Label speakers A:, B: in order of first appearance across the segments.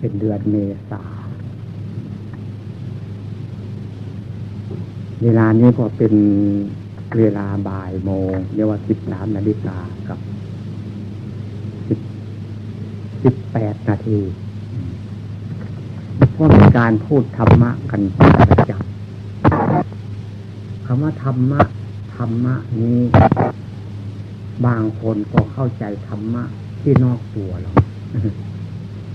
A: เป็นเดือนเมษา เวลานี้ก็เป็นเวลาบ่ายโมงเรียกว่าสิบสามนาฬิกากับสิบสิบแปดนาทีเพราะมีการพูดธรรมะกันประจำคำว่าธรรมะธรรมะนี้ บางคนก็เข้าใจธรรมะที่นอกตัวเรา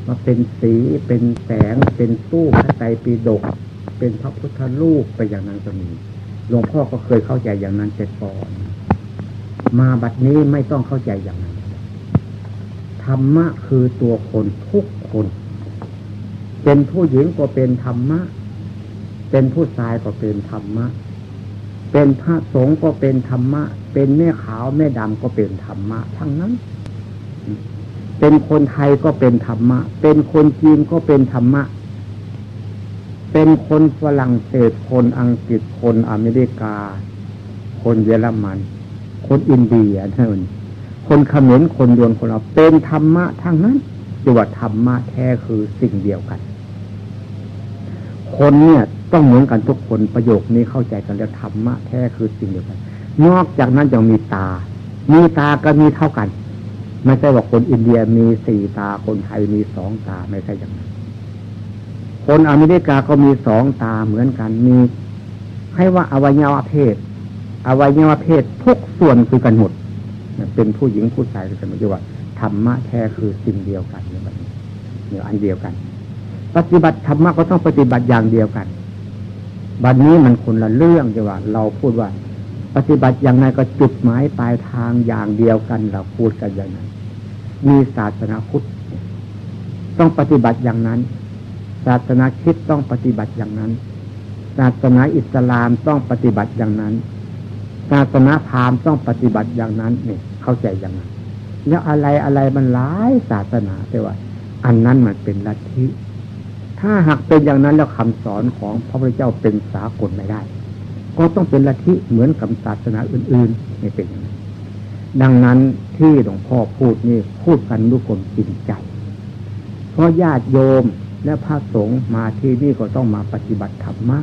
A: มาเป็นสีเป็นแสง เป็นตู้พระไตรปิฎกเป็นพระพุทธรูปไปอย่างนั้นก็มีหลวงพ่อก็เคยเข้าใจอย่างนั้นแต่ก่อนมาบัดนี้ไม่ต้องเข้าใจอย่างนั้นธรรมะคือตัวคนทุกคน เป็นผู้หญิงก็เป็นธรรมะ เป็นผู้ชายก็เป็นธรรมะ เป็นพระสงฆ์ก็เป็นธรรมะ เป็นแม่ขาวแม่ดำก็เป็นธรรมะ ทั้งนั้น เป็นคนไทยก็เป็นธรรมะ เป็นคนจีนก็เป็นธรรมะ เป็นคนฝรั่งเศสคนอังกฤษคนอเมริกา คนเยอรมัน คนอินเดียท่นคนเขมรคนยวนคนเราเป็นธรรมะทั้งนั้นจังหวัดธรรมะแท้คือสิ่งเดียวกัน คนเนี่ยต้องเหมือนกันทุกคนประโยคนี้เข้าใจกันแล้วธรรมะแท้คือสิ่งเดียวกัน นอกจากนั้นยังมีตา มีตาก็มีเท่ากัน ไม่ใช่ว่าคนอินเดียมีสี่ตาคนไทยมีสองตาไม่ใช่อย่างนั้นคนอเมริกาก็มีสองตาเหมือนกันมีให้ว่าอวัยวะเพศ อวัยวะเพศทุกส่วนคือกันหมดเป็นผู้หญิงผู้ชายคือกันหมดว่าธรรมะแท้คือสิ่งเดียวกันเนี่ยแบบนี้เนี่ยอันเดียวกัน ปฏิบัติธรรมะก็ต้องปฏิบัติอย่างเดียวกันบัดนนี้มันคนละเรื่องจะว่า เราพูดว่า ปฏิบัติอย่างไรก็จุดหมายปลายทางอย่างเดียวกันเราพูดกันอย่างนั้น มีศาสนาพุทธต้องปฏิบัติอย่างนั้น ศาสนาคิดต้องปฏิบัติอย่างนั้น ศาสนาอิสลามต้องปฏิบัติอย่างนั้น ศาสนาพราหมณ์ต้องปฏิบัติอย่างนั้นเนี่ยเข้าใจอย่างนั้น แล้วอะไรอะไรมันหลายศาสนาแต่ว่า อันนั้นมันเป็นลัทธิถ้าหากเป็นอย่างนั้นแล้วคำสอนของพระพุทธเจ้าเป็นสากลไม่ได้ ก็ต้องเป็นลัทธิเหมือนกับศาสนาอื่นๆไม่เป็น ดังนั้นที่หลวงพ่อพูดนี่พูดกันด้วยความจริงใจ เพราะญาติโยมและพระสงฆ์มาที่นี่ก็ต้องมาปฏิบัติธรรมะ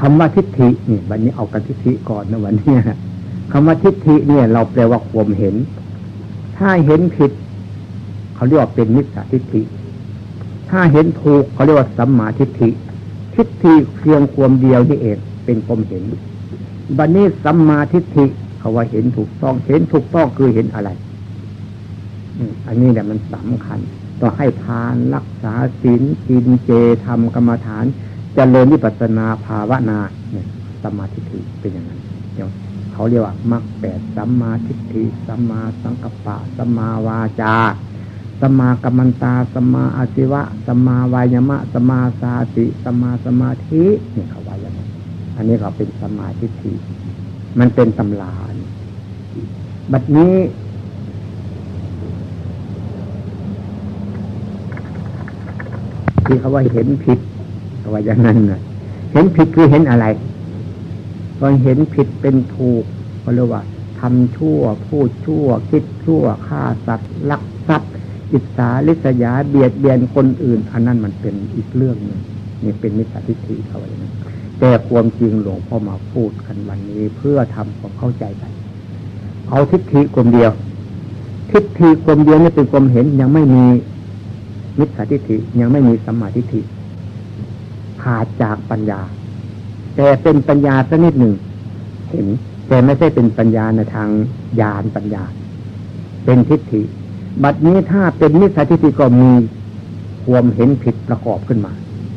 A: คำว่าทิฏฐินี่วันนี้เอากันทิฏฐิก่อนนะวันนี้คำว่าทิฏฐิเนี่ย เราแปลว่าความเห็น ถ้าเห็นผิด เขาเรียกว่าเป็นมิจฉาทิฏฐิ ถ้าเห็นถูกเขาเรียกว่าสัมมาทิฏฐิ ทิฏฐิเพียงความเดียวนี่เองเป็นความเห็นบันนี้สัมมาทิฏฐิ เขาว่าเห็นถูกต้องเห็นถูกต้องคือเห็นอะไรอันนี้แหละมันสำคัญต้องให้ทานรักษาศีลกินเจทำกรรมฐานจเจริญวิปัสนาภาวนาเนี่ยสมาธิเป็นอย่างนั้นเขาเรียกว่ามรรคแปดสัมมาทิฏฐิสัมมาสังกัปปะสัมมาวาจาสัมมากัมมันตาสัมมาอาชีวะสัมมาวายมะสัมมาสาติสัมมาสมาธิเนี่ยเขาว่าอย่างนั้นอันนี้เขาเป็นสมาทิฏฐิมันเป็นตำรา บัดนี้ ที่เขาว่าเห็นผิดเขาว่าอย่างนั้นนะเห็นผิดคือเห็นอะไรก็เห็นผิดเป็นถูกเขาเรียกว่าทำชั่ว พูดชั่ว คิดชั่วฆ่าสัตว์ลักทรัพย์อิสาลิษยาเบียดเบียนคนอื่น อันนั้นมันเป็นอีกเรื่องหนึ่งนี่เป็นมิจฉาทิฏฐิเขาอย่างนั้นแต่ความจริงหลวงพ่อมาพูดกันวันนี้เพื่อทำความเข้าใจกัน เอาทิฏฐิกลมเดียว ทิฏฐิกลมเดียวนี่เป็นความเห็นยังไม่มีมิจฉาทิฏฐิยังไม่มีสัมมาทิฏฐิขาดจากปัญญา แต่เป็นปัญญาสักนิดหนึ่งเห็นแต่ไม่ใช่เป็นปัญญาในทางญาณปัญญา เป็นทิฏฐิ บัดนี้ถ้าเป็นมิจฉาทิฏฐิก็มีความเห็นผิดประกอบขึ้นมา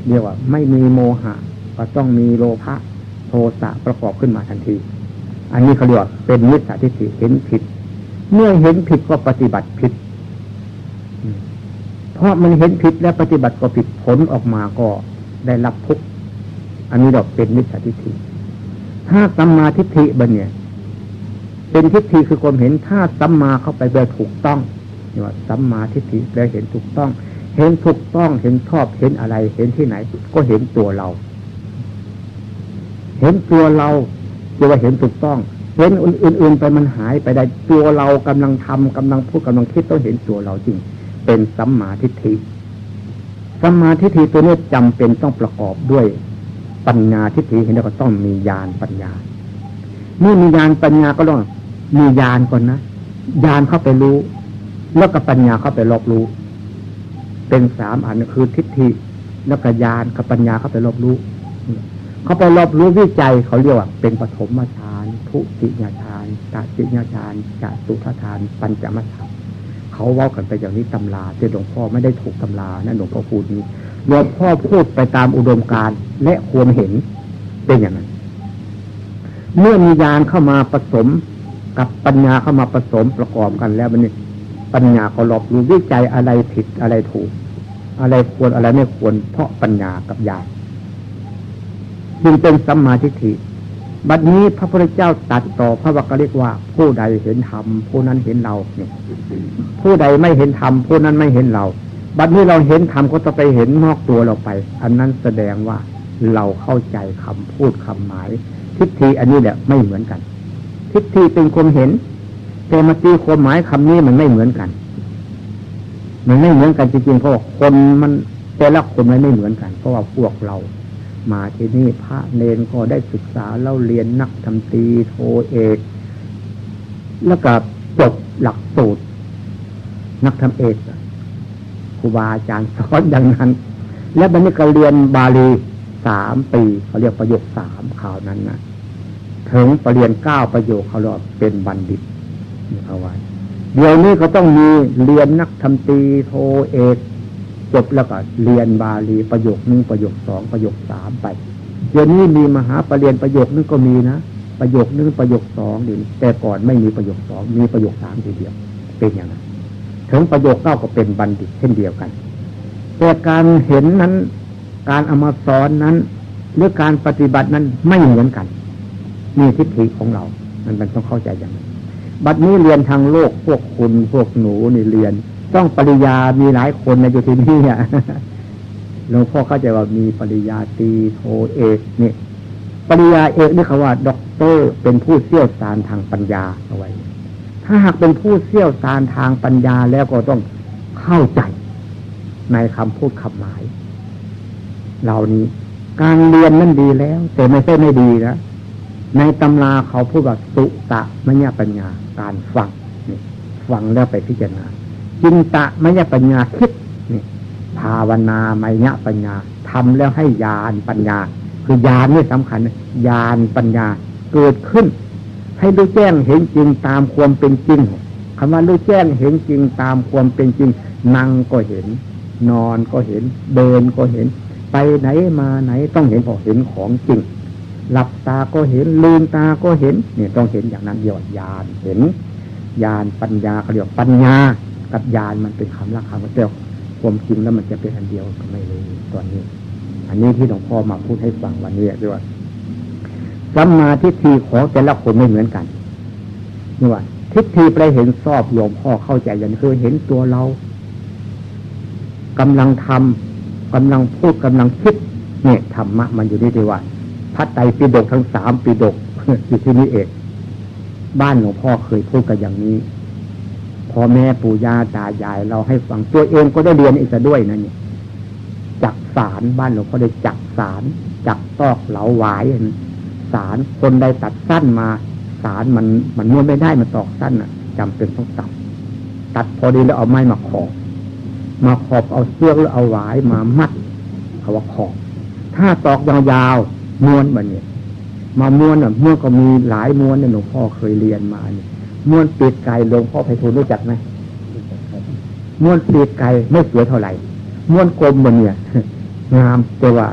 A: เรียกว่า ไม่มีโมหะ ก็ต้องมีโลภะโทสะประกอบขึ้นมาทันที อันนี้เขาเรียกว่าเป็นมิจฉาทิฏฐิเห็นผิด เมื่อเห็นผิดก็ปฏิบัติผิดเพราะมันเห็นผิดและปฏิบัติก็ผิดผลออกมาก็ได้รับทุกข์อันนี้เราเป็นมิจฉาทิฏฐิถ้าสัมมาทิฏฐิบันเนี่ยเป็นทิฏฐิคือความเห็นถ้าสัมมาเข้าไปแปลถูกต้องนี่ว่าสัมมาทิฏฐิแปลเห็นถูกต้อง เห็นถูกต้องเห็นชอบเห็นอะไร เห็นที่ไหน ก็เห็นตัวเรา เห็นตัวเรา จะว่าเห็นถูกต้องเห็นอื่น ๆ ไปมันหายไปได้ตัวเรากำลังทำกำลังพูดกำลังคิดต้องเห็นตัวเราจริง เป็นสัมมาทิฏฐิสัมมาทิฏฐิตัวนี้จำเป็นต้องประกอบด้วยปัญญาทิฏฐิเห็นแล้วก็ต้องมีญาณปัญญาเมื่อมีญาณปัญญาก็ต้องมีญาณก่อนนะญาณเข้าไปรู้ แล้วก็ปัญญาเข้าไปรอบรู้ เป็นสามอันคือทิฏฐิแล้วก็ญาณกับปัญญาเข้าไปรอบรู้ เขาไปรอบรู้วิจัยเขาเรียกว่าเป็นปฐมฌานทุติยฌานตติยฌานจตุทฌานปัญจมฌานเขาว่ากันไปอย่างนี้ตำราแต่หลวงพ่อไม่ได้ถูกตำรานะหลวงพ่อพูดนี้หลวงพ่อพูดไปตามอุดมการและควรเห็นเป็นอย่างนั้น เมื่อมีญาณเข้ามาผสมกับปัญญาเข้ามาผสมประกอบกันแล้วมันนี่ปัญญาเขาหลบรู้วิจัยอะไรผิดอะไรถูก อะไรควรอะไรไม่ควรเพราะปัญญากับญาณ จึงเป็นสัมมาทิฏฐิบัดนี้พระพุทธเจ้าตัดต่อพระวกเรียกว่า ผู้ใดเห็นธรรมผู้นั้นเห็นเราเนี่ยผู้ใดไม่เห็นธรรมผู้นั้นไม่เห็นเรา บัดนี้เราเห็นธรรมก็จะไปเห็นนอกตัวเราไป อันนั้นแสดงว่าเราเข้าใจคำพูดคำหมาย ทิฏฐิอันนี้แหละไม่เหมือนกัน ทิฏฐิเป็นความเห็น แต่มาตีความหมายคำนี้มันไม่เหมือนกัน มันไม่เหมือนกันจริงๆเพราะว่าคนมันแต่ละคนมันไม่เหมือนกัน เพราะว่าพวกเรา มาที่นี่พระเนนก็ได้ศึกษาเล่าเรียนนักทำตีโทเอก แล้วก็จบหลักสูตร นักทำเอกครูบาอาจารย์สอนอย่างนั้น และบันนี้ก็เรียนบาลีสามปีเขาเรียกประโยคสามข่าวนั้นนะถึงปรริญญาเก้าประโยคเขาเรียกเป็นบัณฑิตนี่เขาไว้เดี๋ยวนี้เขาต้องมีเรียนนักทำตีโทเอก จบแล้วก็เรียนบาลีประโยคหนึ่งประโยคสองประโยคสามไปเดี๋ยวนี้มีมหาปรริญญาประโยคนึงก็มีนะประโยคนึงประโยคสองดีแต่ก่อนไม่มีประโยคสองมีประโยคสามทีเดียว เป็นอย่างนั้นถึงประโยคเก้าก็เป็นบัณฑิตเช่นเดียวกันแต่การเห็นนั้น การเอามาสอนนั้นหรือการปฏิบัตินั้นไม่เหมือนกัน มีทิฏฐิของเรา มันเป็นต้องเข้าใจอย่างนั้นบัดนี้เรียนทางโลกพวกคุณพวกหนูนี่เรียน ต้องปริญญามีหลายคนในอยู่ที่นี่อะหลวงพ่อเข้าใจว่ามีปริญญาตีโทเอกนี่ปริญญาเอกนี่เขาว่าด็อกเตอร์เป็นผู้เชี่ยวชาญทางปัญญาเอาไว้ ถ้าหากเป็นผู้เชี่ยวชาญทางปัญญาแล้วก็ต้องเข้าใจในคำพูดคำหมาย เหล่านี้ การเรียนนั่นดีแล้ว แต่ไม่ใช่ไม่ดีนะในตำราเขาพูดว่าสุตะมญญปัญญา การฟังฟังแล้วไปพิจารณา จินตะมยปัญญาคิดนี่ภาวนามยปัญญาทำแล้วให้ญาณปัญญา คือญาณนี่สำคัญญาณปัญญาเกิดขึ้น ให้รู้แจ้งเห็นจริงตามความเป็นจริงคำว่ารู้แจ้งเห็นจริงตามความเป็นจริง นั่งก็เห็น นอนก็เห็น เดินก็เห็น ไปไหนมาไหนต้องเห็นพอเห็นของจริง หลับตาก็เห็นลืมตาก็เห็นเนี่ยต้องเห็นอย่างนั้นเดียวญาณเห็นญาณปัญญาเขาเรียกปัญญา กับญาณมันเป็นคำละคำแต่ความจริงแล้วมันจะเป็นอันเดียวก็ไม่รู้ตอนนี้ อันนี้ที่หลวงพ่อมาพูดให้ฟังวันนี้ด้วยสัมมาทิฏฐิของแต่ละคนไม่เหมือนกันนี่ว่าทิฏฐิไปเห็นชอบโยมพ่อเข้าใจอย่างคือเห็นตัวเรากำลังทำกำลังพูดกำลังคิดเนี่ยธรรมะมันอยู่นี่ดีว่าพระไตรปิฎกทั้งสามปิฎกอยู่ที่นี่เองบ้านหลวงพ่อเคยพูดกันอย่างนี้ พ่อแม่ปู่ย่าตายายเราให้ฟังตัวเองก็ได้เรียนอีกด้วยนั่นเนี่ยจักสารบ้านหลวงพ่อได้จักสารจักตอกเหลาหวายสารคนใดตัดสั้นมาสารมันมันนวดไม่ได้มันตอกสั้นอะจำเป็นต้องตัดตัดพอดีแล้วเอาไม้มาขอบมาขอบเอาเสื้อหรือเอาหวายมามัดเขาว่าขอบ ถ้าตอกยาวๆม้วนแบบนี้มาม้วนอะม้วนก็มีหลายม้วนเนี่ยหลวงพ่อเคยเรียนมาเนี่ย ม้วนปีกไก่หลวงพ่อไพฑูรย์รู้จักไหมม้วนปีกไก่ไม่สวยเท่าไหร่ม้วนกลมบนเนี่ยงามแต่ว่า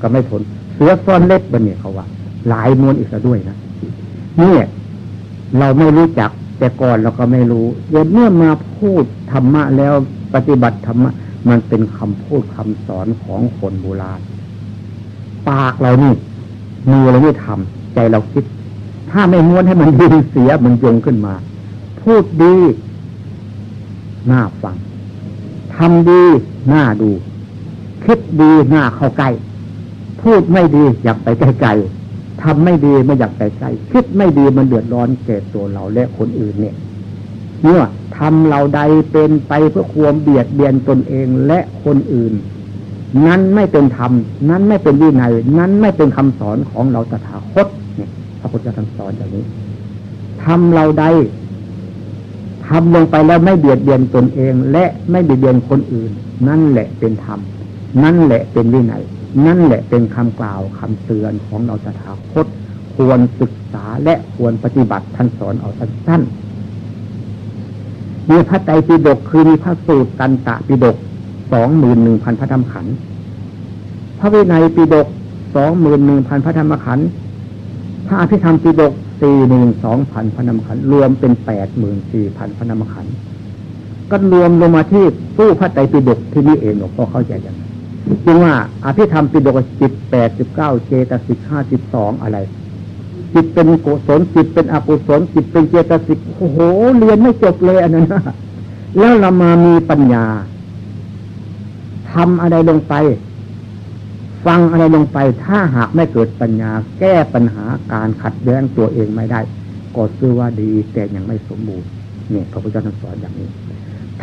A: ก็ไม่ทนเสือซ่อนเล็บบนเนี่ยเขาว่า หลายม้วนอีกด้วยนะนี่เราไม่รู้จักแต่ก่อนเราก็ไม่รู้เดี๋ยวเมื่อมาพูดธรรมะแล้วปฏิบัติธรรมะมันเป็นคำพูดคำสอนของคนโบราณ ปากเรานี่มือเราไม่ทำใจเราคิด ถ้าไม่ม้วนให้มันดีเสียมันยงขึ้นมา พูดดีน่าฟังทำดีน่าดู คิดดีน่าเข้าใกล้ พูดไม่ดีอยากไปใกลๆทำไม่ดีไม่อยากไปใกล้คิดไม่ดีมันเดือดร้อนแก่ตัวเราและคนอื่นเนี่ย เมื่อทำเราใดเป็นไปเพื่อความเบียดเบียนตนเองและคนอื่น นั้นไม่เป็นธรรม นั้นไม่เป็นวินัย นั้นไม่เป็นคำสอนของเราตถาคต ระพุทธเจ้าสอนอย่างนี้ทำเราใดทำลงไปแล้วไม่เบียดเบียนตนเอง และไม่เบียดเบียนคนอื่น นั่นแหละเป็นธรรมนั่นแหละเป็นวินัยนั่นแหละเป็นคำกล่าวคำเตือนของเราตถาคตควรศึกษาและควรปฏิบัติท่านสอนเอาสั้นๆมีพระไตรปิฎกคือมีพระสูตรกันตะปิฎกสองหมื่นหนึ่งพันพระธรรมขันธ์พระวินัยปิฎกสองหมื่นหนึ่งพันพระธรรมขันธ์ พระอภิธรรมปิฎกสี่หนึ่งสองพันพระนมขันรวมเป็นแปดหมื่นสี่พันพระนมขันก็รวมลงมาที่ตู้พระไตรปิฎกที่นี่เองหลวงพ่อเข้าใจอย่างนั้นจึงว่าอภิธรรมปิฎกจิตแปดสิบเก้าเจตสิกห้าสิบสองอะไรจิตเป็นกุศลจิตเป็นอกุศลจิตเป็นเจตสิกโอ้โหเรียนไม่จบเลยอันนั้นแล้วเรามามีปัญญาทำอะไรลงไป ฟังอะไรลงไปถ้าหากไม่เกิดปัญญา แก้ปัญหาการขัดแย้งตัวเองไม่ได้ ก็ซื้อว่าดีแต่ยังไม่สมบูรณ์เนี่ยพระพุทธเจ้าสอนอย่างนี้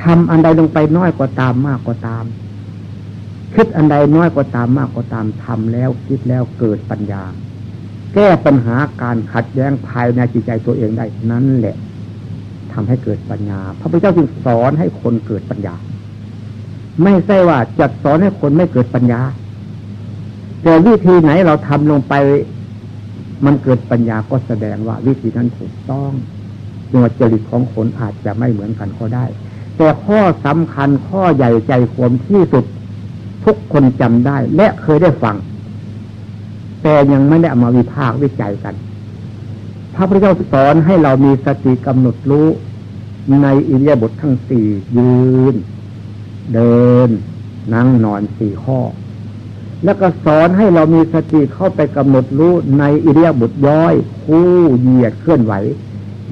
A: ทำอันใดลงไปน้อยก็ตามมากก็ตาม คิดอันใดน้อยก็ตามมากก็ตามทำแล้วคิดแล้วเกิดปัญญา แก้ปัญหาการขัดแย้งภายในจิตใจตัวเองได้นั่นแหละทำให้เกิดปัญญา พระพุทธเจ้าจึงสอนให้คนเกิดปัญญา ไม่ใช่ว่าจะสอนให้คนไม่เกิดปัญญา แต่วิธีไหนเราทำลงไป มันเกิดปัญญาก็แสดงว่า วิธีนั้นถูกต้องตัวจริตของคนอาจจะไม่เหมือนกันก็ได้ แต่ข้อสำคัญข้อใหญ่ใจความที่สุด ทุกคนจำได้ และเคยได้ฟัง แต่ยังไม่ได้มาวิพากษ์วิจัยกัน พระพุทธเจ้าสอนให้เรามีสติกำหนดรู้ในอิริยาบถททั้งสี่ยืน เดิน นั่งนอนสี่ข้อ แล้วก็สอนให้เรามีสติเข้าไปกำหนดรู้ในอิริยาบถย่อย คู่เหยียดเคลื่อนไหว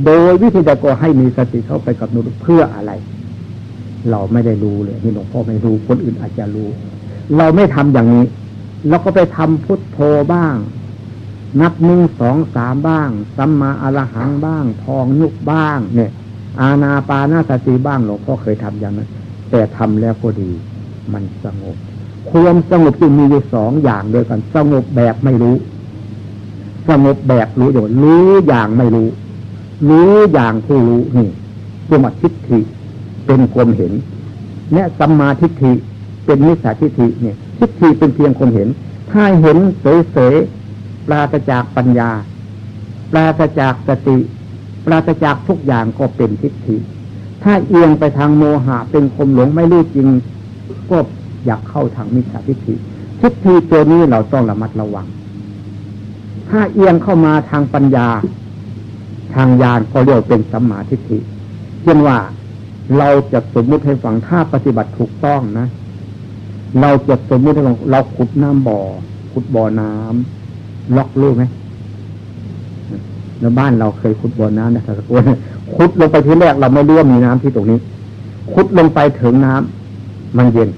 A: โดยวิธีใดก็ให้มีสติเข้าไปกำหนดเพื่ออะไร เราไม่ได้รู้เลยนี่หลวงพ่อไม่รู้คนอื่นอาจจะรู้ เราไม่ทำอย่างนี้เราก็ไปทำพุทโธบ้าง นับหนึ่งสองสามบ้างสัมมาอรหังบ้าง พองยุกบ้าง เนี่ย อาณาปานาสติบ้างหลวงพ่อเคยทำอย่างนั้นแต่ทำแล้วก็ดี มันสงบ ความสงบจึงมีอยู่สองอย่างด้วยกัน สงบแบบไม่รู้ สงบแบบรู้อยู่รู้อย่างไม่รู้ รู้อย่างผู้รู้นี่ตัวมาทิฏฐิเป็นความเห็นเนี่ยสัมมาทิฏฐิเป็นมิจฉาทิฏฐิเนี่ย ทิฏฐิเป็นเพียงคนเห็น ถ้าเห็นเสยๆปราศจากปัญญา ปราศจากสติ ปราศจากทุกอย่างก็เป็นทิฏฐิถ้าเอียงไปทางโมหะเป็นคมหลงไม่รู้จริง ก็ อยากเข้าทางมิจฉาทิฏฐิทิฏฐิตัวนี้เราต้องระมัดระวัง ถ้าเอียงเข้ามาทางปัญญา ทางญาณก็เรียกเป็นสัมมาทิฏฐิเช่นว่าเราจะสมมุติให้ฟังถ้าปฏิบัติถูกต้องนะ เราจะสมมุติให้ฟังเราขุดน้ำบ่อ ขุดบ่อน้ำล็อกลูกไหมในบ้านเราเคยขุดบ่อน้ำนะครับขุดลงไปที่แรกเราไม่รู้ว่ามีน้ำที่ตรงนี้ ขุดลงไปถึงน้ำมันเย็น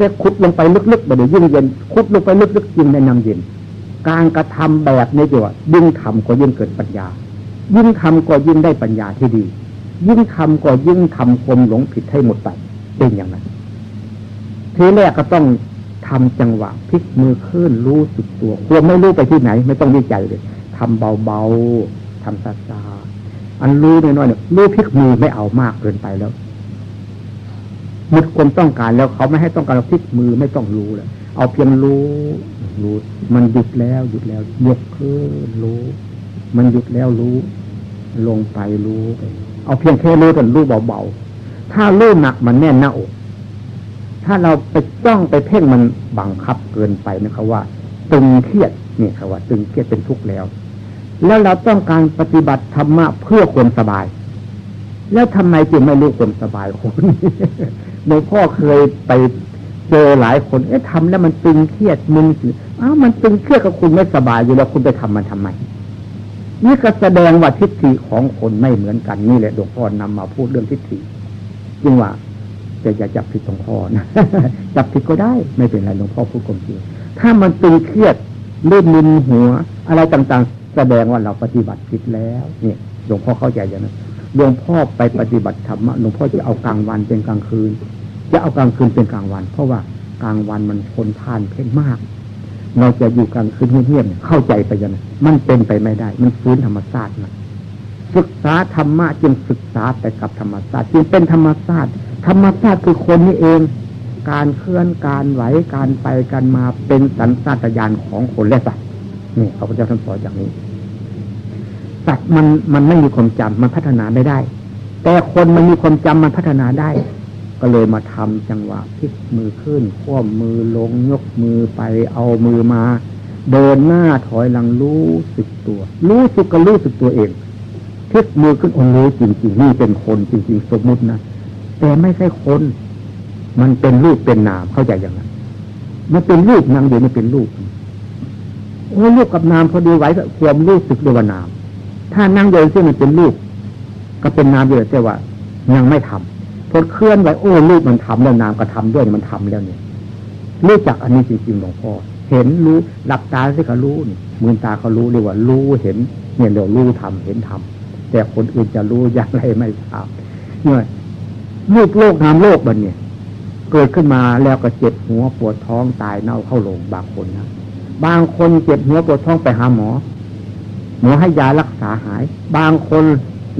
A: แต่ขุดลงไปลึกๆไปเดี๋ยวยิ่งเย็นขุดลงไปลึกๆยิ่งในน้ำเย็น การกระทำแบบนี้จีว่ายิ่งทำก็ยิ่งเกิดปัญญา ยิ่งทำก็ยิ่งได้ปัญญาที่ดี ยิ่งทำก็ยิ่งทำความหลงผิดให้หมดไปเป็นอย่างนั้น ทีแรกก็ต้องทำจังหวะพลิกมือขึ้นรู้สึกตัวควรไม่รู้ไปที่ไหน ไม่ต้องวิจัยเลยทำเบาๆทำซาๆอันรู้น้อยๆเนี่ยรู้พลิกมือไม่เอามากเกินไปแล้ว หมดความต้องการแล้วเขาไม่ให้ต้องการเราพลิกมือไม่ต้องรู้แล้วเอาเพียงรู้รู้ มันหยุดแล้วหยุดแล้วยกขึ้นรู้ มันหยุดแล้วรู้ ลงไปรู้ไปเอาเพียงแค่รู้แต่รู้เบาๆถ้ารู้หนักมันแน่นหน้าอกถ้าเราไปจ้องไปเพ่งมันบังคับเกินไปนะครับว่า ตึงเครียดนี่ครับว่า ตึงเครียดเป็นทุกข์แล้ว แล้วเราต้องการปฏิบัติธรรมะเพื่อความสบาย แล้วทำไมจึงไม่รู้ความสบายคน หลวงพ่อเคยไปเจอหลายคนเอ๊ะทำแล้วมันตึงเครียดมึนอ้าวมันตึงเครียดกับคุณไม่สบายอยู่แล้วคุณไปทำมันทำไมนี่ก็แสดงว่าทิฏฐิของคนไม่เหมือนกันนี่แหละหลวงพ่อนำมาพูดเรื่องทิฏฐิจริงว่าจะอย่าจับผิดหลวงพ่อนะจับผิดก็ได้ไม่เป็นไรหลวงพ่อพูดกลมจริงถ้ามันตึงเครียดเลื่อนมึนหัว อะไรต่างๆ แสดงว่าเราปฏิบัติผิดแล้วเนี่ยหลวงพ่อเข้าใจอย่างนั้น หลวงพ่อไปปฏิบัติธรรมหลวงพ่อจะเอากลางวันเป็นกลางคืน จะเอากลางคืนเป็นกลางวัน เพราะว่ากลางวันมันคนทานเพ่งมาก เราจะอยู่กลางคืนเงียบๆเข้าใจไปยังไงมันเป็นไปไม่ได้ มันฟื้นธรรมชาติมาศึกษาธรรมะจึงศึกษาแต่กับธรรมชาติจึงเป็นธรรมชาติธรรมชาติคือคนนี้เอง การเคลื่อนการไหวการไปกันมาเป็นสัญชาตญาณของคนและสัตว์นี่พระพุทธเจ้าท่านสอนอย่างนี้ สัตว์มันมันไม่มีความจำมันพัฒนาไม่ได้ แต่คนมันมีความจำมันพัฒนาได้ ก็เลยมาทำจังหวะพลิกมือขึ้นคว่ำมือลงยกมือไปเอามือมา เดินหน้าถอยหลังรู้สึกตัว รู้สึกก็รู้สึกตัวเองพลิกมือขึ้นอนรู้จริงๆนี่เป็นคนจริง ๆ สมมุตินะแต่ไม่ใช่คน มันเป็นรูปเป็นนามเข้าใจอย่างนั้นมันเป็นรูปนางเดียวมันเป็นรูปโอ้รูปกับนามพอดีไหวความรู้สึกเรียกว่านาม ถ้านั่งเดินซึ่มันเป็นรูป ก็เป็นนามเดียวแต่ว่า ยังไม่ทำพอเคลื่อนไหวโอ้รูปมันทำแล้วนามก็ทำด้วยมันทำแล้วเนี่ยรู้จักอันนี้จริงๆหลวงพ่อเห็นรู้หลับตาสิก็รู้นี่มือตาเขารู้เรียกว่ารู้เห็น เนี่ยเดี๋ยวรู้ทำเห็นทำแต่คนอื่นจะรู้อย่างไรไม่ทราบเนี่ยรูปโลกนามโลกมันเนี่ย เกิดขึ้นมาแล้วก็เจ็บหัวปวดท้องตายเน่าเข้าโรงบางคนนะบางคนเจ็บหัวปวดท้องไปหาหมอ หมอให้ยารักษาหาย บางคน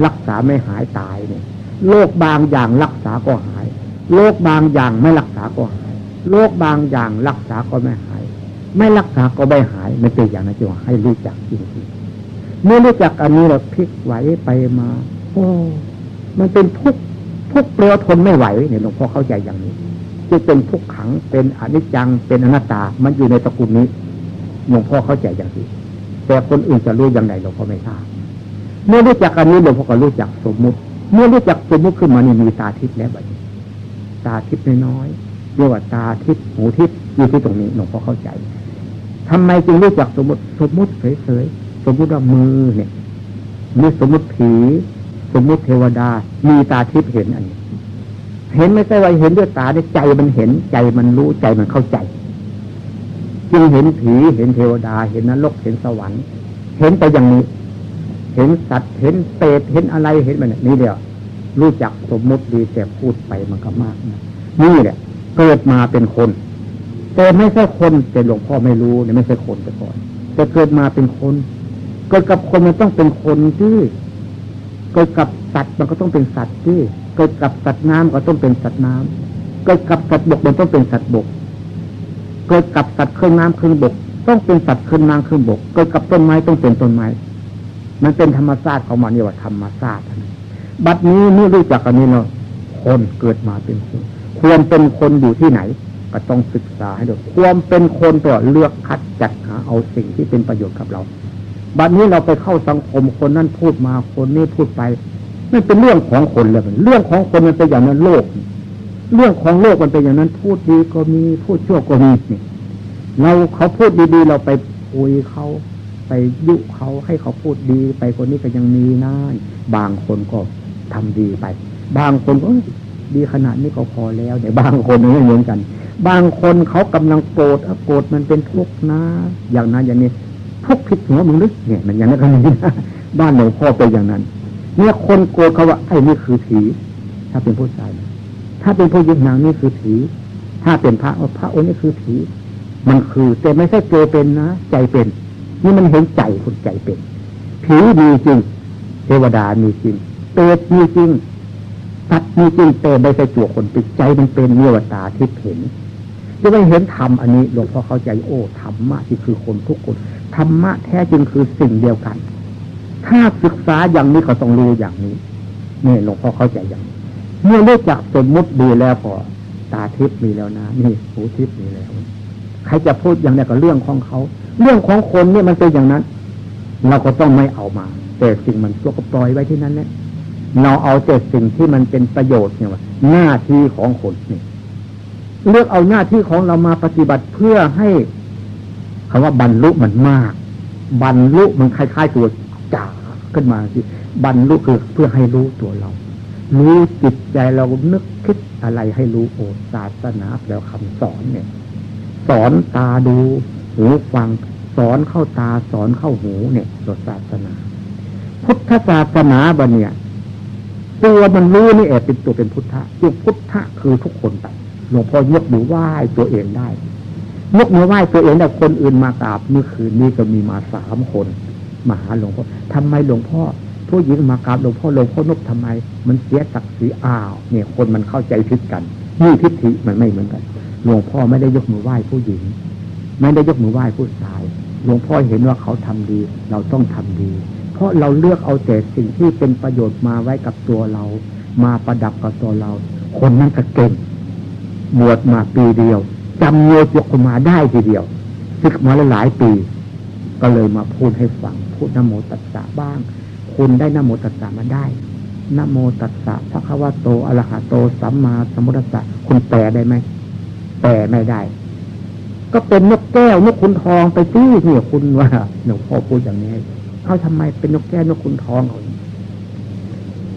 A: รักษาไม่หายตายเนี่ยโรคบางอย่างรักษาก็หายโรคบางอย่างไม่รักษาก็หายโรคบางอย่างรักษาก็ไม่หาย ไม่รักษาก็ไม่หายไม่เป็นอย่างนั้นจึงให้รู้จักจริงๆเมื่อรู้จักอันนี้เราพลิกไหวไปมาโอ้มันเป็นทุกทุกเปลวทนไม่ไหวเนี่ยหลวงพ่อเข้าใจอย่างนี้จะเป็นทุกขังเป็นอนิจจังเป็นอนัตตา มันอยู่ในตระกูลนี้หลวงพ่อเข้าใจอย่างนี้ แต่คนอื่นจะรู้อย่างไรหลวงพ่อไม่ทราบเมื่อรู้จักอันนี้หลวงพ่อก็รู้จักสมมุติ เมื่อรู้จักสมมุติขึ้นมานี่มีตาทิพย์แล้วแบบนี้ตาทิพย์น้อยๆเรียกว่าตาทิพย์หูทิพย์อยู่ที่ตรงนี้หลวงพ่อเข้าใจทำไมจึงรู้จักสมมติสมมุติเฉยๆสมมุติว่ามือเนี่ยมีสมมุติผีสมมุติเทวดา มีตาทิพย์เห็นอันนี้ เห็นไม่ใช่ว่าเห็นด้วยตาด้ใจมันเห็นใจมันรู้ใจมันเข้าใจ จึงเห็นผีเห็นเทวดา เห็นนรกเห็นสวรรค์ เห็นไปอย่างนี้ เห็นสัตว์เห็นเปรตเห็นอะไรเห็นมันนี่เดียวรู้จักสมมุติดีแต่พูดไปมันก็มากนะนี่แหละเกิดมาเป็นคน แต่ไม่ใช่คนแต่หลวงพ่อไม่รู้เนี่ยไม่ใช่คนแต่ก่อนแต่เกิดมาเป็นคนเกิดกับคนมันต้องเป็นคนที่เกิดกับสัตว์มันก็ต้องเป็นสัตว์ที่เกิดกับสัตว์น้ำก็ต้องเป็นสัตว์น้ำเกิดกับสัตว์บกมันต้องเป็นสัตว์บก เกิดกับสัตว์เครื่องน้ำเครื่องบก ต้องเป็นสัตว์เครื่องน้ำเครื่องบก เกิดกับต้นไม้ต้องเป็นต้นไม้ มันเป็นธรรมชาติของมันนี่ว่าธรรมชาติบัดนี้เมื่อรู้จักกันนี้เนาะคนเกิดมาเป็นคนควรเป็นคนอยู่ที่ไหน ก็ต้องศึกษาให้ดูความเป็นคนตัวเลือกคัดจัดหาเอาสิ่งที่เป็นประโยชน์กับเรา บัดนี้เราไปเข้าสังคมคนนั้นพูดมาคนนี้พูดไปไม่เป็นเรื่องของคนเลยเรื่องของคนมันเป็นอย่างนั้นโลก เรื่องของโลกมันเป็นอย่างนั้น พูดดีก็มีพูดชั่วก็มีนี่เราเขาพูดดีๆเราไปคุยเขาไปยุเขาให้เขาพูดดีไปคนนี้ก็ยังมีนะบางคนก็ทำดีไป บางคนก็ดีขนาดนี้ก็พอแล้วแต่บางคนไม่เหมือนกัน บางคนเขากำลังโกรธโกรธมันเป็นทุกข์นะ อย่างนั้นอย่างนี้ทุกข์ผิดหัวมึงลึกเนี่ยมันอย่างนั้นก็มีบ้านหลวงพ่อเป็นอย่างนั้น เนี่ยคนโกรธเขาว่าไอ้นี่คือผีถ้าเป็นผู้ชาย ถ้าเป็นผู้หญิงนางนี่คือผี ถ้าเป็นพระพระองค์นี่คือผี มันคือ แต่ไม่ใช่เจเป็นนะใจเป็น นี่มันเห็นใจคนใจเป็น ผีมีจริง เทวดามีจริง เปรตมีจริงสัตว์มีจริงแต่ไม่ใช่ตัวคนปิดใจมันเป็นเนื้อตาที่เห็นจะไม่เห็นธรรมอันนี้หลวงพ่อเข้าใจโอ้ธรรมะที่คือคนทุกคนธรรมะแท้จริงคือสิ่งเดียวกัน ถ้าศึกษาอย่างนี้เขาต้องรู้อย่างนี้นี่หลวงพ่อเข้าใจอย่าง เมื่อรู้จักสมมุติดีแล้วพอตาทิพย์มีแล้วนะนี่หูทิพย์มีแล้ว ใครจะพูดอย่างนี้ก็เรื่องของเขา เรื่องของคนเนี่ยมันเป็นอย่างนั้น เราก็ต้องไม่เอามา แต่สิ่งมันตัวก็ปล่อยไว้ที่นั้นเนี่ยเราเอาแต่สิ่งที่มันเป็นประโยชน์เนี่ยว่าหน้าที่ของคนนี่เลือกเอาหน้าที่ของเรามาปฏิบัติเพื่อให้คำว่าบรรลุมันมาก บรรลุมันคล้ายๆตัวจ่าขึ้นมาสิบรรลุคือเพื่อให้รู้ตัวเรา รู้จิตใจเรานึกคิดอะไรให้รู้โอศาสนาแล้วคำสอนเนี่ย สอนตาดู หูฟัง สอนเข้าตาสอนเข้าหูเนี่ยตัวศาสนา พุทธศาสนาบะเนี่ย ตัวมันรู้นี่แอบเป็นตัวเป็นพุทธะตัวพุทธะคือทุกคนไปหลวงพ่อยกมือไหว้ตัวเองได้ยกมือไหว้ตัวเองแต่คนอื่นมากราบเมื่อคืนนี้ก็มีมาสามคน มาหาหลวงพ่อทำไมหลวงพ่อ ผู้หญิงมากราบหลวงพ่อหลวงพ่อนกทำไม มันเสียศักดิ์ศรีอ้าวเนี่ยคนมันเข้าใจผิดกันนี่ทิฏฐิมันไม่เหมือนกันหลวงพ่อไม่ได้ยกมือไหว้ผู้หญิง ไม่ได้ยกมือไหว้ผู้ชายหลวงพ่อเห็นว่าเขาทำดี เราต้องทำดี เพราะเราเลือกเอาแต่สิ่งที่เป็นประโยชน์มาไว้กับตัวเรา มาประดับกับตัวเรา คนนั้นก็เก่งบวชมาปีเดียวจำโยยกมาได้ทีเดียวศึกมาหลายปี ก็เลยมาพูดให้ฟัง พูดนโมตัสสะบ้าง คุณได้นโมตัสสะมาได้นโมตัสสะพระคัมภโตอรหะโตสัมมาสัมพุทธัสสะคุณแปลได้ไหมแปลไม่ได้ ก็เป็นนกแก้วนกคุณทองไปที่เนี่ยคุณว่าหลวพ่อพูดอย่างนี้เอาทำไมเป็นนกแก้วนกคุณทอง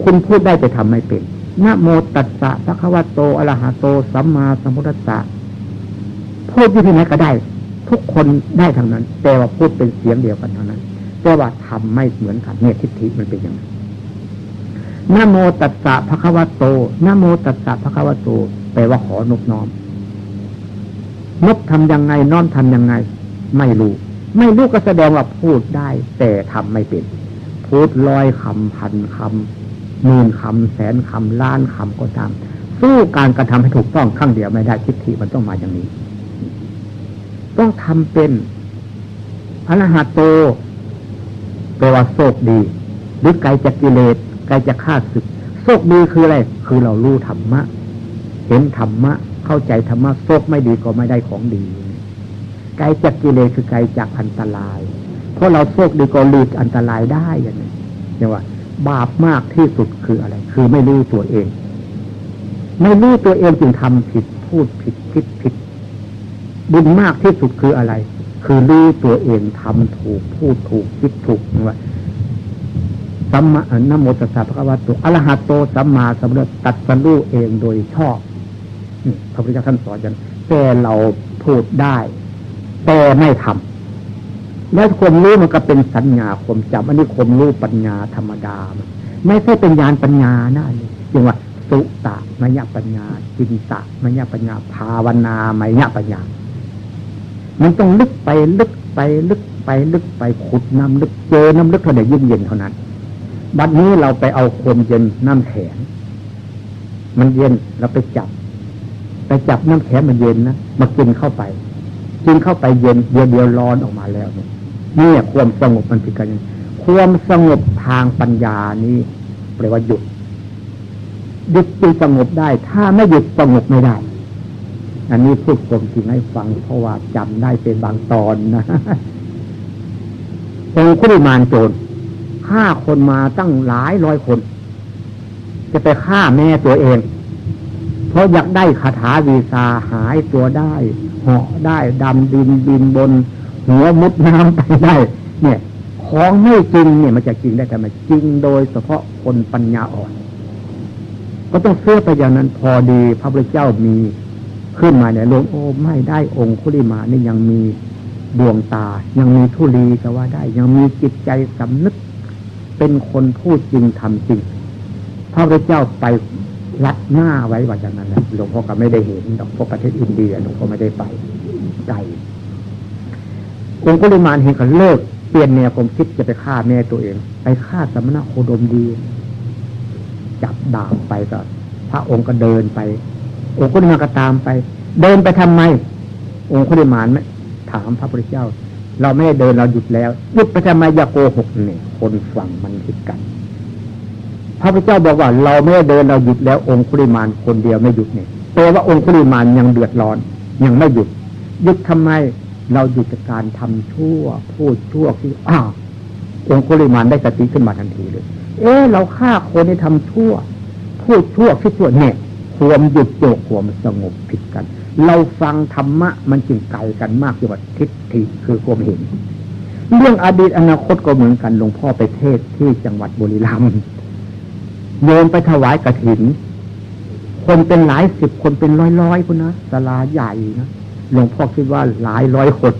A: คุณพูดได้แต่ทำไม่เป็นนโมตัสสะพระคัมภโตอรหะโตสัมมาสัมพุทธัสสะพูดที่ไหนก็ได้ ทุกคนได้ทางนั้น แต่ว่าพูดเป็นเสียงเดียวกันเท่านั้น แต่ว่าทำไม่เหมือนกันเนี่ยทิฏฐิมันเป็นอย่างนั้นนโมตัสสะพระคัมภโตนโมตัสสะพระคัมภโตแปลว่าขอนบน้อมนบทำยังไงน้อมทำยังไง ไม่รู้ ไม่รู้ก็แสดงว่าพูดได้ แต่ทำไม่เป็น พูดลอยคำพันคำหมื่นคำแสนคำล้านคำก็ตาม สู้การกระทำให้ถูกต้องครั้งเดียวไม่ได้ทิฏฐิมันต้องมาอย่างนี้ ต้องทำเป็นอรหัตโต แปลว่าโชคดี หรือไกลจากกิเลสไกลจากข้าศึกโชคดีคืออะไร คือเรารู้ธรรมะ เห็นธรรมะ เข้าใจธรรมะโชคไม่ดีก็ไม่ได้ของดี ไกลจากกิเลสคือไกลจากอันตราย เพราะเราโชคดีก็หลีกอันตรายได้อย่างนี้เรียกว่า บาปมากที่สุดคืออะไร คือไม่รู้ตัวเอง ไม่รู้ตัวเองจึงทำผิดพูดผิดคิดผิด บุญมากที่สุดคืออะไร คือรู้ตัวเองทำถูกพูดถูกคิดถูกว่าสัมมานโมตัสสะพระวัตโตอรหัตโตสัมมาสัมพุทธตัดสรู้เองโดยชอบพระพุทธเจ้าท่านสอนอย่างแต่เราพูดได้ แต่ไม่ทำแล้วความรู้มันก็เป็นสัญญาความจำอันนี้ความรู้ปัญญาธรรมดาไม่ใช่เป็นญาณปัญญานะนี่จึงว่า สุตะมยปัญญาจินตะมยปัญญา ภาวนามยปัญญา มันต้องลึกไปลึกไปลึกไปลึกไปขุดน้ำลึกเจอน้ำลึกเท่าไหร่ยิ่งเย็นเท่านั้น บัดนี้เราไปเอาความเย็นน้ำแข็งมันเย็นเราไปจับ ไปจับน้ำแข็งมันเย็นนะมากินเข้าไป กินเข้าไปเย็นเดียวเดียวร้อนออกมาแล้วเนี่ยนี่ความสงบมันคือกันความสงบทางปัญญานี้แปลว่าหยุดหยุดจึงสงบได้ ถ้าไม่หยุดสงบไม่ได้ อันนี้พูดความจริงให้ฟังเพราะว่าจำได้เป็นบางตอนนะองคุริมานโจรฆ่าคนมาตั้งหลายร้อยคน จะไปฆ่าแม่ตัวเอง เพราะอยากได้คาถาวีซาหายตัวได้เหาะได้ดำดินบินบน หัวมุดน้ำไปได้ เนี่ย ของไม่จริงเนี่ยมันจะจริงได้แต่มันจริงโดยเฉพาะคนปัญญาอ่อน ก็ต้องเสื้อไปอย่างนั้นพอดีพระพุทธเจ้ามี ขึ้นมาเนี่ยหลวงโอ้ไม่ได้องค์คุลิมานี่ยังมีดวงตา ยังมีทุลีก็ว่าได้ ยังมีจิตใจสำนึก เป็นคนพูดจริงทำจริงพระพุทธเจ้าไปรัดหน้าไว้ว่าอย่างนั้นนะหลวงพ่อก็ไม่ได้เห็นดอกพวกประเทศอินเดียหลวงพ่อไม่ได้ไปใจองคุลิมานเห็นเขาเลิกเปลี่ยนแนวความคิดจะไปฆ่าแม่ตัวเอง ไปฆ่าสมณะโคดมดี จับดาบไปก็ พระองค์ก็เดินไป องคุลิมานก็ตามไป เดินไปทำไม องคุลิมานไหมถามพระพุทธเจ้า เราไม่ได้เดินเราหยุดแล้วหยุดไปทำไมอย่าโกหกเนี่ยคนฟังมันผิดกัน พระพุทธเจ้าบอกว่า เราไม่ได้เดินเราหยุดแล้ว องคุริมานคนเดียวไม่หยุดเนี่ยแปลว่าองคุริมานยังเดือดร้อน ยังไม่หยุดหยุดทำไมเราหยุดจากการทำชั่วพูดชั่วที่อ้าวองคุริมานได้สติขึ้นมาทันทีเลย เอ๊เราฆ่าคนที่ทำชั่ว พูดชั่วคิดชั่วเนี่ย ความหยุดโจกความสงบผิดกัน เราฟังธรรมะมันจึงไกลกันมากที่ว่าทิฏฐิคือความเห็น เรื่องอดีตอนาคตก็เหมือนกันหลวงพ่อไปเทศที่จังหวัดบุรีรัมย์โยมไปถวายกระถิน คนเป็นหลายสิบคนเป็นร้อยร้อยคนนะสลาใหญ่นะหลวงพ่อคิดว่าหลายร้อยคน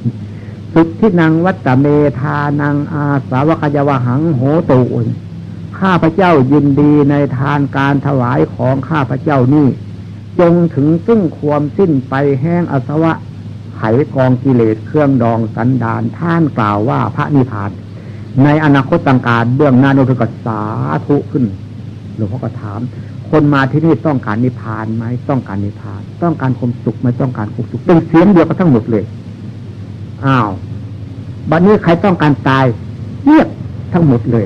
A: สุดที่นางวัตตเมธานางอาสาวกยาวหังโหตูน ข้าพเจ้ายินดีในทานการถวายของข้าพเจ้านี่จงถึงซึ่งความสิ้นไปแห้งอสวะ ไขกองกิเลสเครื่องดองสันดานท่านกล่าวว่าพระนิพพาน ในอนาคตต่างการเบื้องหน้าโนทุกสาธุขึ้นหลวงพ่อก็ถาม คนมาที่นี่ต้องการนิพพานไหมต้องการนิพพาน ต้องการความสุขไหมต้องการความสุขเป็นเสียงเดียวกันทั้งหมดเลยอ้าวบัดนี้ใครต้องการตายเงียบทั้งหมดเลย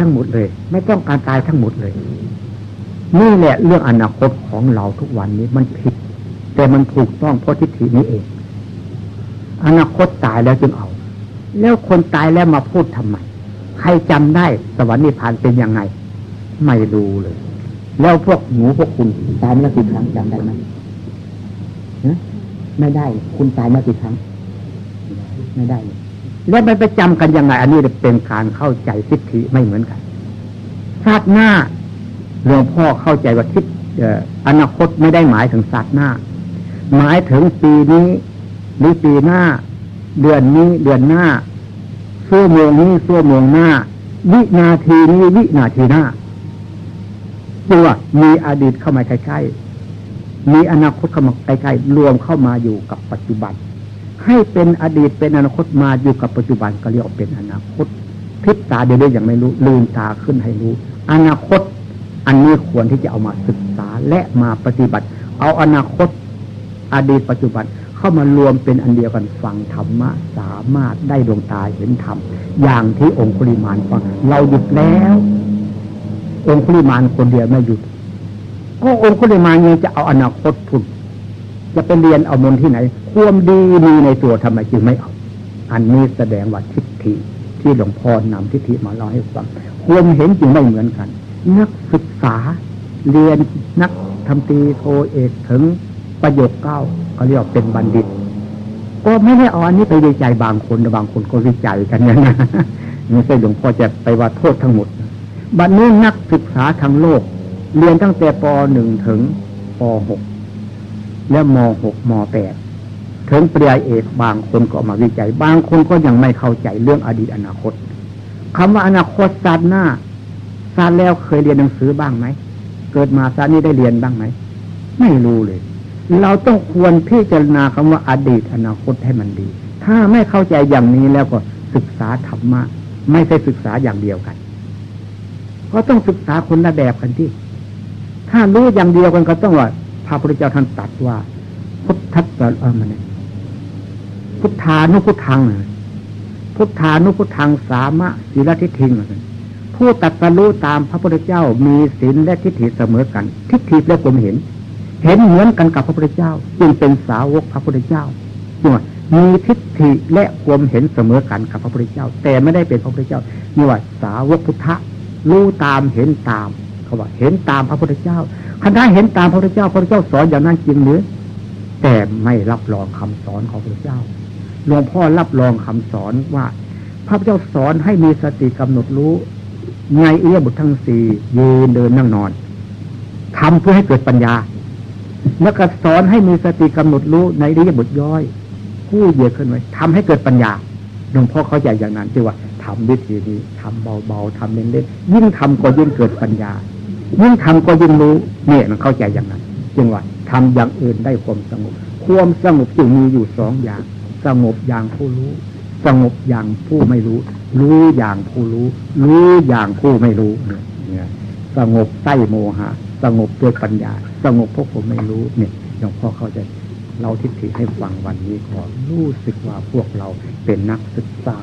A: ทั้งหมดเลย ไม่ต้องการตายทั้งหมดเลย นี่แหละเรื่องอนาคตของเราทุกวันนี้มันผิด แต่มันถูกต้องเพราะทิฏฐินี้เอง อนาคตตายแล้วจึงเอา แล้วคนตายแล้วมาพูดทำไมใครจำได้สวรรค์นิพพานเป็นยังไง ไม่รู้เลย แล้วพวกหนูพวกคุณตายมื่อกี่ครั้งจำได้ไหมไม่ได้ คุณตายมื่อกี่ครั้ง ไม่ได้เลย แล้วมันไปจำกันยังไง อันนี้เป็นการเข้าใจทิฏฐิไม่เหมือนกัน ชาติหน้าหลวงพ่อเข้าใจว่าทิศอนาคตไม่ได้หมายถึงชาติหน้า หมายถึงปีนี้หรือปีหน้า เดือนนี้เดือนหน้าชั่วโมงนี้ชั่วโมงหน้า วินาทีนี้วินาทีหน้าตัวมีอดีตเข้ามาใกล้ๆมีอนาคตเข้ามาใกล้ๆรวมเข้ามาอยู่กับปัจจุบัน ให้เป็นอดีตเป็นอนาคตมาอยู่กับปัจจุบันก็เรียกว่าเป็นอนาคตพิษตาเดียวยังไม่รู้ลืมตาขึ้นให้รู้ อนาคต อันนี้ควรที่จะเอามาศึกษาและมาปฏิบัติ เอาอนาคต อดีตปัจจุบันเข้ามารวมเป็นอันเดียวกันฟังธรรมะสามารถได้ดวงตาเห็นธรรมอย่างที่องคุลิมานฟังเราหยุดแล้ว องคุลิมานคนเดียวไม่หยุดก็องคุลิมานยังจะเอาอนาคตพุน จะไปเรียนเอามนที่ไหน ความดีมีในตัวทำไมจึงไม่เอา อันนี้แสดงว่าทิฏฐิที่หลวงพ่อนำทิฏฐิมาเล่าให้ฟังความเห็นจึงไม่เหมือนกัน นักศึกษาเรียนนักทำตีโทเอกถึงประโยคเก้าเขาเรียกเป็นบัณฑิต ก็ไม่ได้เอาอันนี้ไปวิจัยบางคนบางคนก็วิจัยกันอย่างนี้ไม่ใช่หลวงพ่อจะไปว่าโทษทั้งหมดบัดนี้นักศึกษาทางโลก เรียนตั้งแต่ป .1 ถึงป .6 และมหกมแปดถึงปริยเอกบางคนก็มาวิจัย บางคนก็ยังไม่เข้าใจเรื่องอดีตอนาคตคำว่าอนาคตศาสตร์หน้าศาสตร์แล้วเคยเรียนหนังสือบ้างไหมเกิดมาศาสตร์นี้ได้เรียนบ้างไหมไม่รู้เลย เราต้องควรพิจารณาคำว่าอดีตอนาคตให้มันดี ถ้าไม่เข้าใจอย่างนี้แล้วก็ศึกษาธรรมะไม่ใช่ศึกษาอย่างเดียวกัน ก็ต้องศึกษาคนละแบบกันที่ ถ้ารู้อย่างเดียวกันก็ต้องว่า ระพุทธเจ้าท่านตัดว่า พุทธัสสะเออมันเนี่ยพุทธานุพุทธังพุทธานุพุทธังสามะศีลทิฏฐิงผู้ตัดสรู้ตามพระพุทธเจ้ามีศีลและทิฏฐิเสมอกัน ทิฏฐิและผมเห็น เห็นเหมือนกันกับพระพุทธเจ้า จึงเป็นสาวกพระพุทธเจ้าจึงว่ามีทิฏฐิและความเห็นเสมอกันกับพระพุทธเจ้า แต่ไม่ได้เป็นพระพุทธเจ้านี่ว่าสาวกพุทธะรู้ตามเห็นตาม เขาว่า เห็นตามพระพุทธเจ้าคณะเห็นตามพระพุทธเจ้า พระพุทธเจ้าสอนอย่างนั้นจริงหรือ แต่ไม่รับรองคำสอนของพระพุทธเจ้าหลวงพ่อรับรองคำสอนว่า พระพุทธเจ้าสอนให้มีสติกำหนดรู้ในเอี้ยบุตรทั้งสี่ยืนเดินนั่งนอนทำเพื่อให้เกิดปัญญาแล้วก็สอนให้มีสติกำหนดรู้ในเอี้ยบุตรย่อยผู้เยียดขึ้นไว้ทำให้เกิดปัญญาหลวงพ่อเข้าใจอย่างนั้นที่ว่าทำวิธีนี้ทำเบาๆทำเล่นๆยิ่งทำก็ยิ่งเกิดปัญญา ยิ่งทำก็ยิ่งรู้เนี่ยมันเข้าใจอย่างนั้นจึงว่าทำอย่างอื่นได้ความสงบ ความสงบจึงมีอยู่สองอย่าง สงบอย่างผู้รู้ สงบอย่างผู้ไม่รู้ รู้อย่างผู้รู้ รู้อย่างผู้ไม่รู้เนี่ยสงบใต้โมหะ สงบด้วยปัญญา สงบพวกผมไม่รู้เนี่ยหลวงพ่อเข้าใจเราทิฏฐิให้ฟังวันนี้ขอรู้สึกว่าพวกเราเป็นนักศึกษา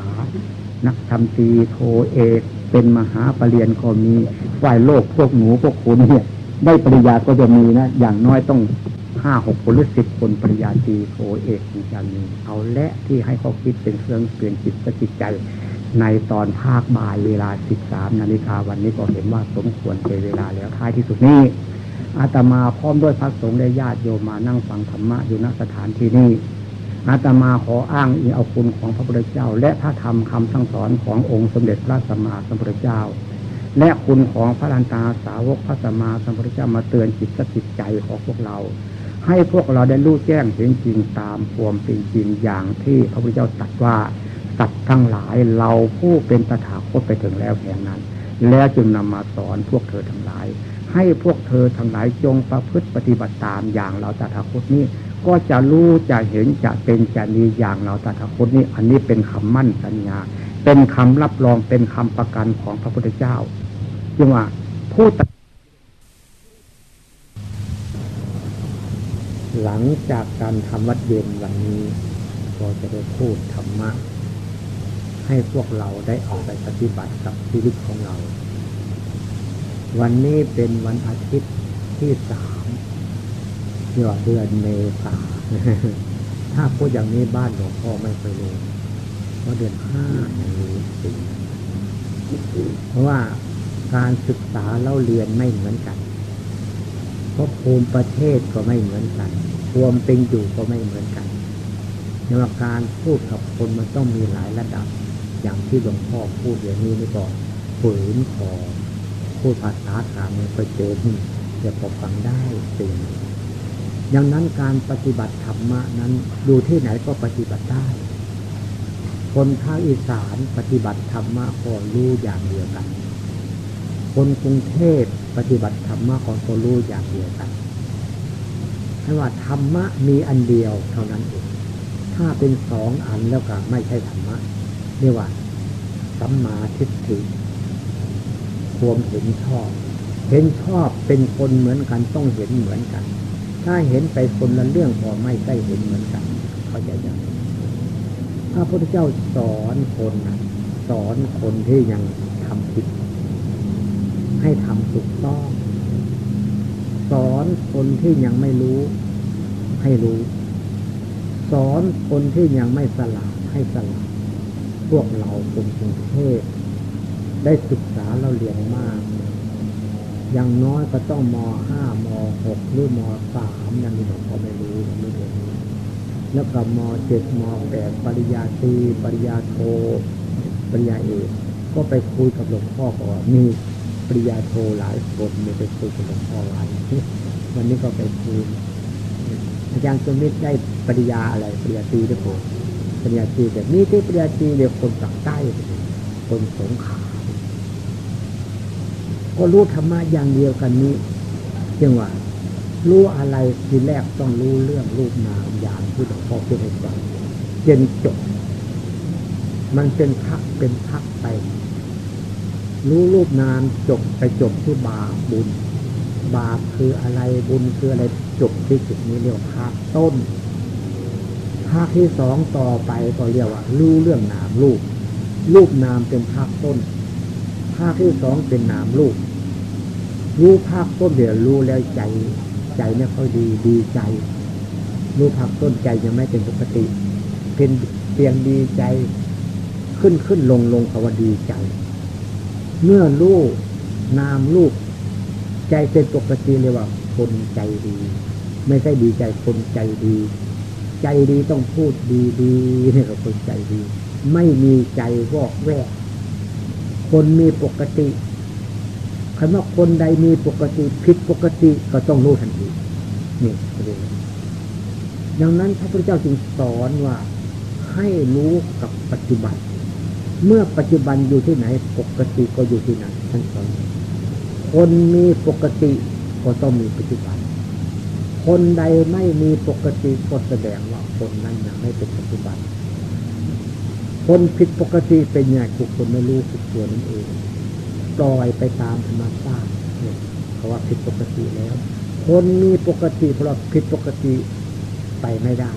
A: นักทำตีโทเอก เป็นมหาปรริญญาก็มี ฝ่ายโลกพวกหนูพวกคุณเนี่ย ได้ปริญญาก็จะมีนะ อย่างน้อยต้องห้าหกคนหรือสิบคนปริญญาตรีโทเอกอย่างนี้เอาและที่ให้เขาคิดเป็นเครื่องเปลี่ยนจิตสกิจใจ ในตอนภาคบ่ายเวลาสิบสามนาฬิกาวันนี้ก็เห็นว่าสมควรเป็นเวลาแล้วท้ายที่สุดนี้อาตมาพร้อมด้วยพระสงฆ์และญาติโยมมานั่งฟังธรรมะอยู่ณสถานที่นี้อาตมาขออ้างอิงเอาคุณของพระพุทธเจ้า และพระธรรมคำสั่งสอนขององค์สมเด็จพระสัมมาสัมพุทธเจ้า และคุณของพระลันตาสาวกพระสัมมาสัมพุทธเจ้ามาเตือนจิตสกิใจของพวกเรา ให้พวกเราได้รู้แจ้งเห็นจริงตามความเป็นจริงอย่างที่พระพุทธเจ้าตรัสว่าสัตว์ทั้งหลายเราผู้เป็นตถาคตไปถึงแล้วแห่งนั้น แล้วจึงนำมาสอนพวกเธอทั้งหลาย ให้พวกเธอทั้งหลายจงประพฤติปฏิบัติตามอย่างเราตถาคตนี้ก็จะรู้จะเห็นจะเป็นจะมีอย่างเราตถาคตนี้อันนี้เป็นคำมั่นสัญญา เป็นคำรับรองเป็นคำประกันของพระพุทธเจ้า จึงว่าผู้หลังจากการทำวัดเย็นวันนี้ก็จะได้พูดธรรมะ ให้พวกเราได้ออกไปปฏิบัติกับชีวิตของเรา วันนี้เป็นวันอาทิตย์ที่สามยอดเดือนเมษาถ้าพูดอย่างนี้บ้านหลวงพ่อไม่เคยรู้ว่าเดือนห้าอย่างนี้สิเพราะว่า การศึกษาเล่าเรียนไม่เหมือนกันเพราะภูมิประเทศก็ไม่เหมือนกันความเป็นอยู่ก็ไม่เหมือนกันในว่าการพูดกับคนมันต้องมีหลายระดับ อย่างที่หลวงพ่อพูดอย่างนี้นี่ก็ฝืนคอพูดภาษาถามมันไปเจอที่จะพอฟังได้สิ่งอย่างนั้นการปฏิบัติธรรมะนั้นดูที่ไหนก็ปฏิบัติได้ คนภาคอีสานปฏิบัติธรรมะก็รู้อย่างเดียวกัน คนกรุงเทพปฏิบัติธรรมะก็รู้อย่างเดียวกันถ้าว่าธรรมะมีอันเดียวเท่านั้นเอง ถ้าเป็นสองอันแล้วก็ไม่ใช่ธรรมะเรียกว่าสัมมาทิฏฐิความเห็นชอบ เห็นชอบเป็นคนเหมือนกันต้องเห็นเหมือนกัน ถ้าเห็นไปคนละเรื่องพอไม่ได้เห็นเหมือนกัน เขาจะยังพระพุทธเจ้าสอนคนสอนคนที่ยังทำผิด ให้ทำถูกต้อง สอนคนที่ยังไม่รู้ ให้รู้ สอนคนที่ยังไม่สลาดให้สลาดพวกเราคนกรุงเทพได้ศึกษาเราเรียนมาก อย่างน้อยก็ต้องมห้ามหกหรือมสามยังมีหลวงพ่อไม่รู้ไม่รู้แล้วก็มเจ็ดมแปดปริญญาตรีปริญญาโทปริญญาเอกก็ไปคุยกับหลวงพ่อก่อนมี ปริยาโทหลายคนมีไปคุยกับหลวงพ่อหลายวันนี้ก็ไปคุยอาจารย์สมิทได้ปริยาอะไรปริยาตีด้วยผมปริยาตีแต่นี่ที่ปริยาตีเดียวคนสั่งใต้ คนสงขาก็รู้ธรรมะอย่างเดียวกันนี้จึงว่ารู้อะไรทีแรกต้องรู้เรื่องรูปนามอย่างที่หลวงพ่อพูดให้ฟังเจนจบ มันเป็นพักเป็นพักไป รู้รูปนามจบไปจบที่บาปบุญ บาปคืออะไรบุญคืออะไรจบที่จุดนี้เรียกภาคต้นภาคที่สองต่อไปก็เรียกว่า รู้เรื่องนามรูป รูปนามเป็นภาคต้น ภาคที่สองเป็นนามรูป รู้ภาคต้นเดี๋ยวรู้แล้วใจ ใจไม่ยค่อยดีดีใจ รู้ภาคต้นใจยังไม่เป็นปกติ เป็นเพียงดีใจ ขึ้นขึ้นลงลงคำว่าดีใจ เมื่อลูกนามลูกใจเป็นปกติเลยว่า คนใจดี ไม่ใช่ดีใจคนใจดี ใจดีต้องพูดดีดีนี่ก็คนใจดี ไม่มีใจวอกแวก คนมีปกติคำว่าคนใดมีปกติผิดปกติก็ต้องรู้ทันทีนี่ประเลยดังนั้นพระพุทธเจ้าจึงสอนว่าให้รู้กับปัจจุบัน เมื่อปัจจุบันอยู่ที่ไหน ปกติก็อยู่ที่นั้นท่านสอนคนมีปกติก็ต้องมีปัจจุบัน คนใดไม่มีปกติก็แสดงว่าคนนั้นยังไม่เป็นปัจจุบัน คนผิดปกติเป็นอย่างทุกคนไม่รู้สึกตัวนั่นเองปล่อยไปตามธรรมชาติเขาว่าผิดปกติแล้ว คนมีปกติเพราะผิดปกติไปไม่ได้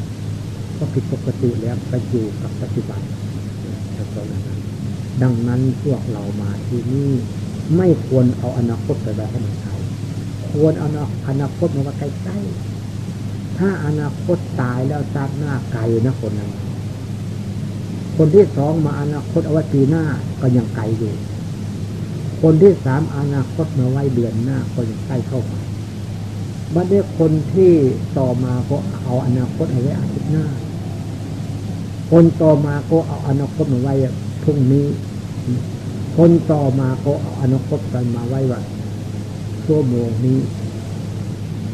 A: ก็ผิดปกติแล้วไปอยู่กับปัจจุบัน ก็นั้นดังนั้นพวกเรามาที่นี่ไม่ควรเอาอนาคตไปไว้ให้มันไกลควรเอาอนาคตมาไว้ใกล้ๆถ้าอนาคตตายแล้วซาดหน้าไกลนะคนนั้นคนที่สองมาอนาคตเอาไว้ปีหน้าก็ยังไกลอยู่ คนที่สามอนาคตมาไว้เดือนหน้าก็ยังใกล้เข้ามาบัดนี้คนที่ต่อมาก็เอาอนาคตเอาไว้อาทิตย์หน้า คนต่อมาก็เอาอนาคตมาไว้พรุ่งนี้ คนต่อมาก็เอาอนาคตกันมาไว้ว่าชั่วโมงนี้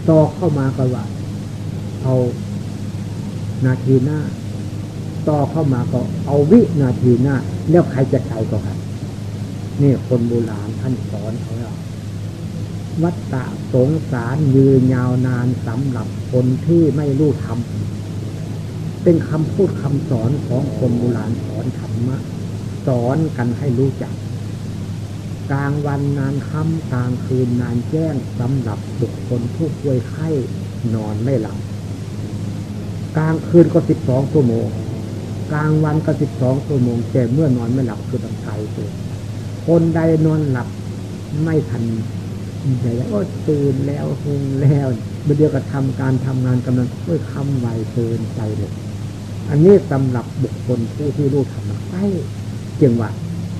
A: ต่อเข้ามาก็ว่า เอานาทีหน้า
B: ต่อเข้ามาก็เอาวินาทีหน้า แล้วใครจะไกลกว่ากันนี่คนโบราณท่านสอนเขาแล้ววัตตะสงสารยืนยาวนานสำหรับคนที่ไม่รู้ธรรม เป็นคำพูดคำสอนของคนโบราณสอนธรรมะ สอนกันให้รู้จัก กลางวันนานค่ำกลางคืนนานแจ้งสำหรับบุคคลผู้ป่วยไข้นอนไม่หลับกลางคืนก็สิบสองชั่วโมงกลางวันก็สิบสองชั่วโมงแต่เมื่อนอนไม่หลับคือตังไกลตัคนใดนอนหลับไม่ทันใหญ่ก็ตื่นแล้วหงแล้วเมื่อเดียวกับทำการทำงานกำลังด้วยคำไวเกินใจเลย อันนี้สำหรับบุคคลผู้ที่รู้ธรรมะใกล้จึงว่า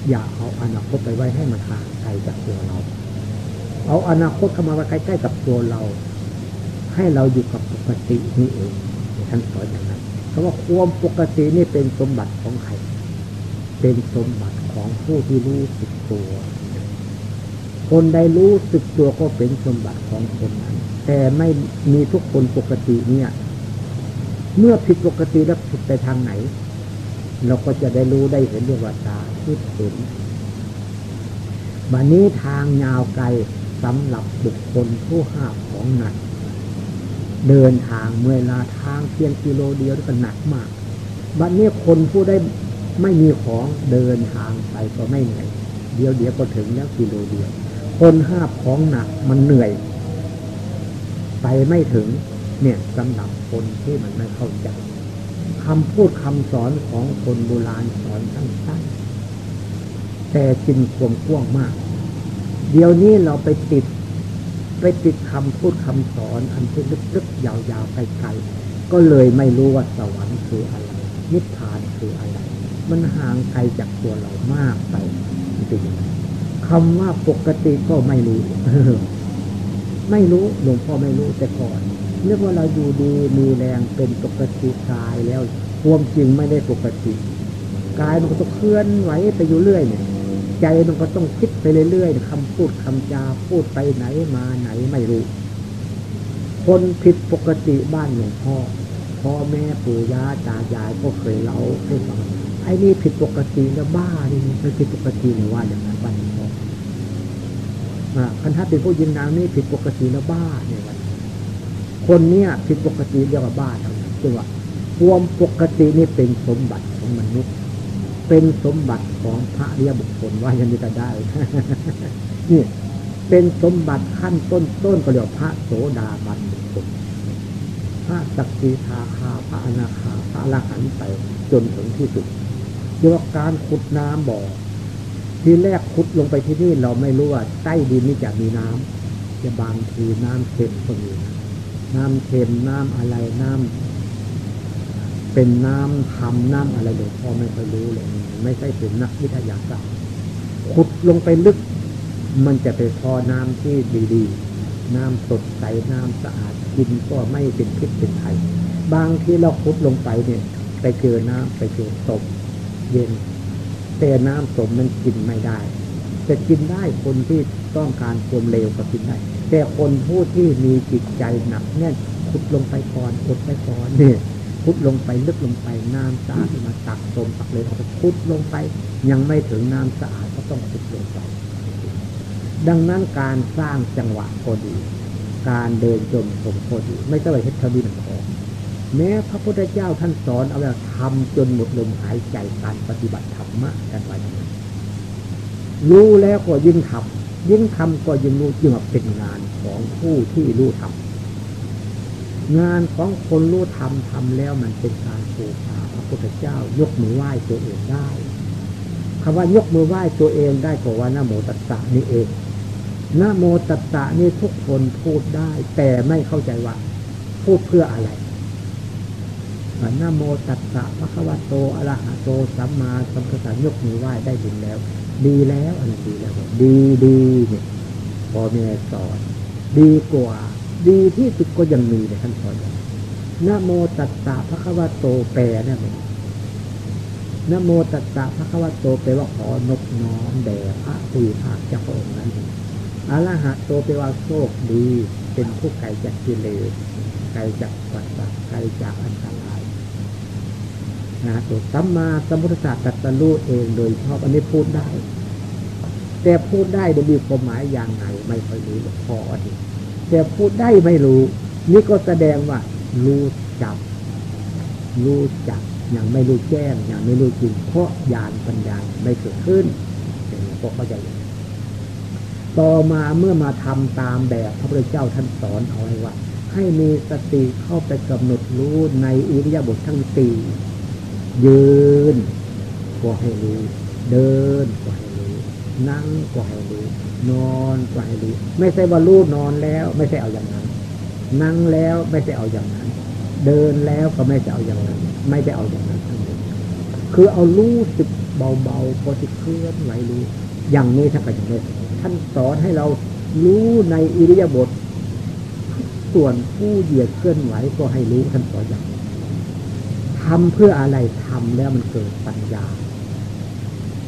B: อย่าเอาอนาคตไปไว้ให้มันห่างไกลจากตัวเรา เอาอนาคตเข้ามาไว้ใกล้ๆกับตัวเรา ให้เราอยู่กับปกตินี่เองท่านสอนอย่างนั้นเพราะว่าความปกตินี่เป็นสมบัติของใครเป็นสมบัติของผู้ที่รู้สึกตัว คนใดรู้สึกตัวก็เป็นสมบัติของคนนั้น แต่ไม่มีทุกคนปกติเนี่ย เมื่อผิดปกติแล้วผิดไปทางไหน เราก็จะได้รู้ได้เห็นด้วยวาตาคิดเห็นบันนี้ทางยาวไกลสำหรับบุคคลผู้ห้าของหนัก เดินทางเมื่อลาทางเพียงกิโลเดียวก็หนักมากบัดนี้คนผู้ได้ไม่มีของเดินทางไปก็ไม่เหนื่อยเดียวเดียวก็ถึงแล้วกิโลเดียว คนห้าของหนักมันเหนื่อย ไปไม่ถึง เนี่ยสำหรับคนที่มันไม่เข้าใจคำพูดคำสอนของคนโบราณสอนสั้นๆแต่จินความกว้างมาก เดี๋ยวนี้เราไปติด ไปติดคำพูดคำสอนอันที่ลึกๆยาวๆไกลๆก็เลยไม่รู้ว่าสวรรค์คืออะไร นิพพานคืออะไร มันห่างไกลจากตัวเรามากไปจริงคำว่าปกติก็ไม่รู้ ไม่รู้หลวงพ่อไม่รู้แต่ก่อน เรียกว่าเราอยู่ดีมีแรงเป็นปกติกายแล้วความจริงไม่ได้ปกติกายมันก็ต้องเคลื่อนไหวไปอยู่เรื่อยเนี่ยใจมันก็ต้องคิดไปเรื่อยๆคำพูดคำจาพูดไปไหนมาไหนไม่รู้ คนผิดปกติบ้านหลวงพ่อพ่อแม่ปู่ย่าตายายก็เคยเล่าให้ฟังไอ้นี่ผิดปกติแล้วบ้านี่ไม่ผิดปกติเนี่ยว่าอย่างนั้นบ้านหลวงพ่อคันถ้าเป็นผู้ยิงนางนี่ผิดปกติแล้วบ้าเนี่ยวัน คนเนี้ยผิดปกติเรียกว่าบ้าทั้งนั้นคือว่าความปกตินี่เป็นสมบัติของมนุษย์ เป็นสมบัติของพระเรียบุคคลว่ายังมีก็ได้นี่เป็นสมบัติขั้นต้นต้นก็เรียกพระโสดาบันบุคคลพระสักกีทาคาพระอนาคาพระละหันไปจนถึงที่สุดเรียกว่าการขุดน้ำบ่อทีแรกขุดลงไปที่นี่เราไม่รู้ว่าใต้ดินนี่จะมีน้ำจะบางทีน้ำเค็มก็มีน้ น้ำเค็มน้ำอะไรน้ำเป็นน้ำทำน้ำอะไรหลวงพ่อไม่เคยรู้เลย ไม่ใช่เป็นนักวิทยาศาสตร์ขุดลงไปลึก มันจะไปพอน้ำที่ดีๆ น้ำสดใสน้ำสะอาดกินก็ไม่เป็นพิษเป็นภัยบางที่เราขุดลงไปเนี่ย ไปเจอน้ำไปเจอศพเย็นแต่น้ำสมมันกินไม่ได้ จะกินได้คนที่ต้องการความเร็วก็กินได้ แต่คนผู้ที่มีจิตใจหนักแน่นขุดลงไปก่อนขุดไปก่อนเนี่ยพุดลงไปลึกลงไปน้ำสะอาดมาตักตมตักเลยเอาไปพุดลงไป ยังไม่ถึงน้ำสะอาดก็ต้องพุดลงไป ดังนั้นการสร้างจังหวะพอดี การเดินจมสมพอดี ไม่ใช่ไปเฮ็ดทวีหนังพอแม้พระพุทธเจ้าท่านสอนเอาไว้ทำจนหมดลมหายใจการปฏิบัติธรรมะกันไว้รู้แล้วก็ยิ่งทำ ยิ่งทำก็ยิ่งรู้จึงว่าเป็นงานของผู้ที่รู้ทำงานของคนรู้ทำทำแล้วมันเป็นการปูผาพระพุทธเจ้ายกมือไหว้ตัวเองได้คำว่ายกมือไหว้ตัวเองได้ก็ว่านโมตัสสะนี่เองนโมตัสสะนี่ทุกคนพูดได้ แต่ไม่เข้าใจว่า พูดเพื่ออะไรนโมตัสสะพระควโตอรหะโตสัมมาสัมพุทธายกมือไหว้ได้ดีแล้ว ดีแล้วอันนี้ดีแล้วดีดีเนี่ยพอแม่สอน ดีกว่า ดีที่สุดก็ยังมีในท่านสอนนโมตัสสะพระควโตแปลเนี่ยนโมตัสสะพระควโตแปลว่าขอนบน้อมแด่พระผู้ภาคเจ้าพระองค์นั้นอรหัตโตแปลว่าโชคดี เป็นผู้ไกลจากกิเลสไกลจากปัสสะไกลจากอันตราย นะตัวสัมมาสัมพุทธศาสตร์ตรัสรู้เองโดยชอบอันนี้พูดได้ แต่พูดได้โดยมีความหมายอย่างไรไม่ค่อยรู้หลวงพ่ออันนี้แต่พูดได้ไม่รู้ นี่ก็แสดงว่า รู้จัก รู้จักอย่างไม่รู้แจ้งอย่างไม่รู้จริง เพราะญาณปัญญาไม่เกิดขึ้นอย่างนี้ก็เข้าใจอย่างนี้ต่อมาเมื่อมาทำตามแบบพระพุทธเจ้าท่านสอนเอาไว้ว่า ให้มีสติเข้าไปกำหนดรู้ในอิริยาบถทั้งสี่ ยืนก็ให้รู้ เดินก็ให้รู้ นั่งก็ให้รู้ นอนก็ให้รู้ ไม่ใช่ว่ารู้นอนแล้ว ไม่ใช่เอาอย่างนั้น นั่งแล้วไม่ใช่เอาอย่างนั้น เดินแล้วก็ไม่ใช่เอาอย่างนั้น ไม่ได้เอาอย่างนั้นทั้งหมดคือเอารู้สึกเบาๆพอจะเคลื่อนไหวรู้ อย่างนี้ท่านก็อย่างนี้ท่านสอนให้เรารู้ในอิริยาบถส่วนผู้เหยียดเคลื่อนไหวก็ให้รู้ท่านสอนอย่างนี้ ทำเพื่ออะไรทำแล้วมันเกิดปัญญา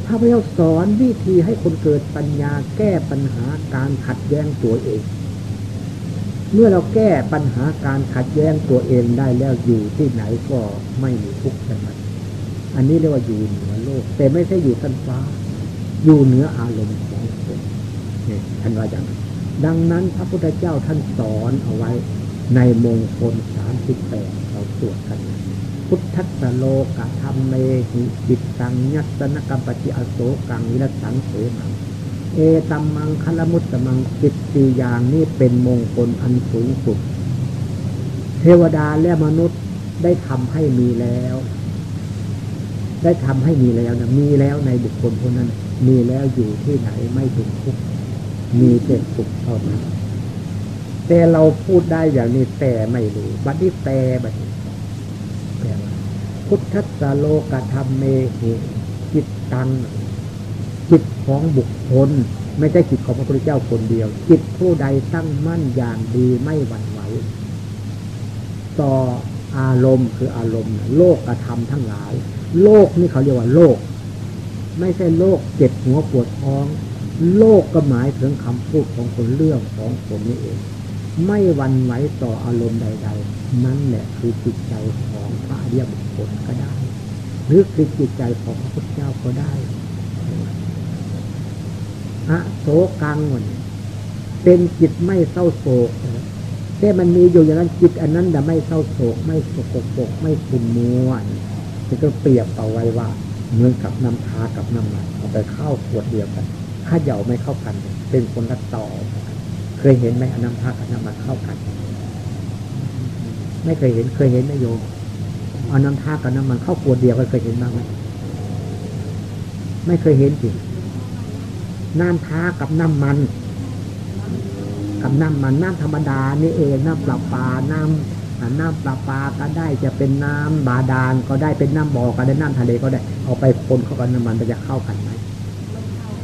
B: พระเจ้าสอนวิธีให้คนเกิดปัญญาแก้ปัญหาการขัดแย้งตัวเอง เมื่อเราแก้ปัญหาการขัดแย้งตัวเองได้แล้วอยู่ที่ไหนก็ไม่มีทุกข์ใช่ไหมอันนี้เรียกว่าอยู่เหนือโลก แต่ไม่ใช่อยู่ชั้นฟ้า อยู่เหนืออารมณ์ของคนเนี่ยท่านว่าอย่างนั้นดังนั้นพระพุทธเจ้าท่านสอนเอาไว้ในมงคลสามสิบแปดเราสวดกัน พุทธัสโลกะธรรมเมหิจิตตังยัสนกัมปจิอโศกังวิรสังเสมัง เอตัมมังคลมุตตมังจิตสี่อย่างนี้เป็นมงคลอันสูงสุด เทวดาและมนุษย์ได้ทำให้มีแล้ว ได้ทำให้มีแล้วนะมีแล้วในบุคคลคนนั้น มีแล้วอยู่ที่ไหนไม่ถึงทุกมีแต่สุขเท่านั้นแต่เราพูดได้อย่างนี้แต่ไม่รู้บัดนี้แต่บัดนี้ พุทธัสโลกธรรมเมหิจิตตัง จิตของบุคคล ไม่ใช่จิตของพระพุทธเจ้าคนเดียว จิตผู้ใดตั้งมั่นอย่างดีไม่หวั่นไหวต่ออารมณ์คืออารมณ์ โลกกระทำทั้งหลาย โลกนี่เขาเรียกว่าโลก ไม่ใช่โลกเจ็บหัวปวดท้อง โลกก็หมายถึงคำพูดของคนเรื่องของคนนี่เองไม่หวันไหวต่ออารมณ์ใด ๆ นั่นแหละคือจิตใจของพระอริยบุค ลก็ได้ หรือคือจิตใจของพระพุทธเจ้าก็ได้อะโศกังวันเป็นจิตไม่เศร้าโศกแต่มันมีอยู่อย่างนั้นจิตอันนั้นแต่ไม่เศร้าโศก ไม่สกปรกไม่ขุ่นมัวจะก็เปรียบเอาไว้ว่าเหมือนกับน้ำทากับน้ำมันเอาไปเข้าขวดเดียวกันข้าเหยาไม่เข้ากัน เป็นคนละต่อ เคยเห็นไหมอาน้ำทากับน้ำมันเข้ากัน ไม่เคยเห็นเคยเห็นไหมโยม เอาน้ำท่ากับน้ำมันเข้าขวดเดียวกันเคยเห็นบ้างไหมไม่เคยเห็นจริงน้ำท้ากับน้ำมัน กับน้ำมันน้ำธรรมดานี่เองน้ำปลาปลาน้ำน้ำปลาปลาก็ได้จะเป็นน้ำบาดาลก็ได้เป็นน้ำบ่อก็ได้น้ำทะเลก็ได้ เอาไปคนเข้ากับน้ำมันมันจะเข้ากันไหม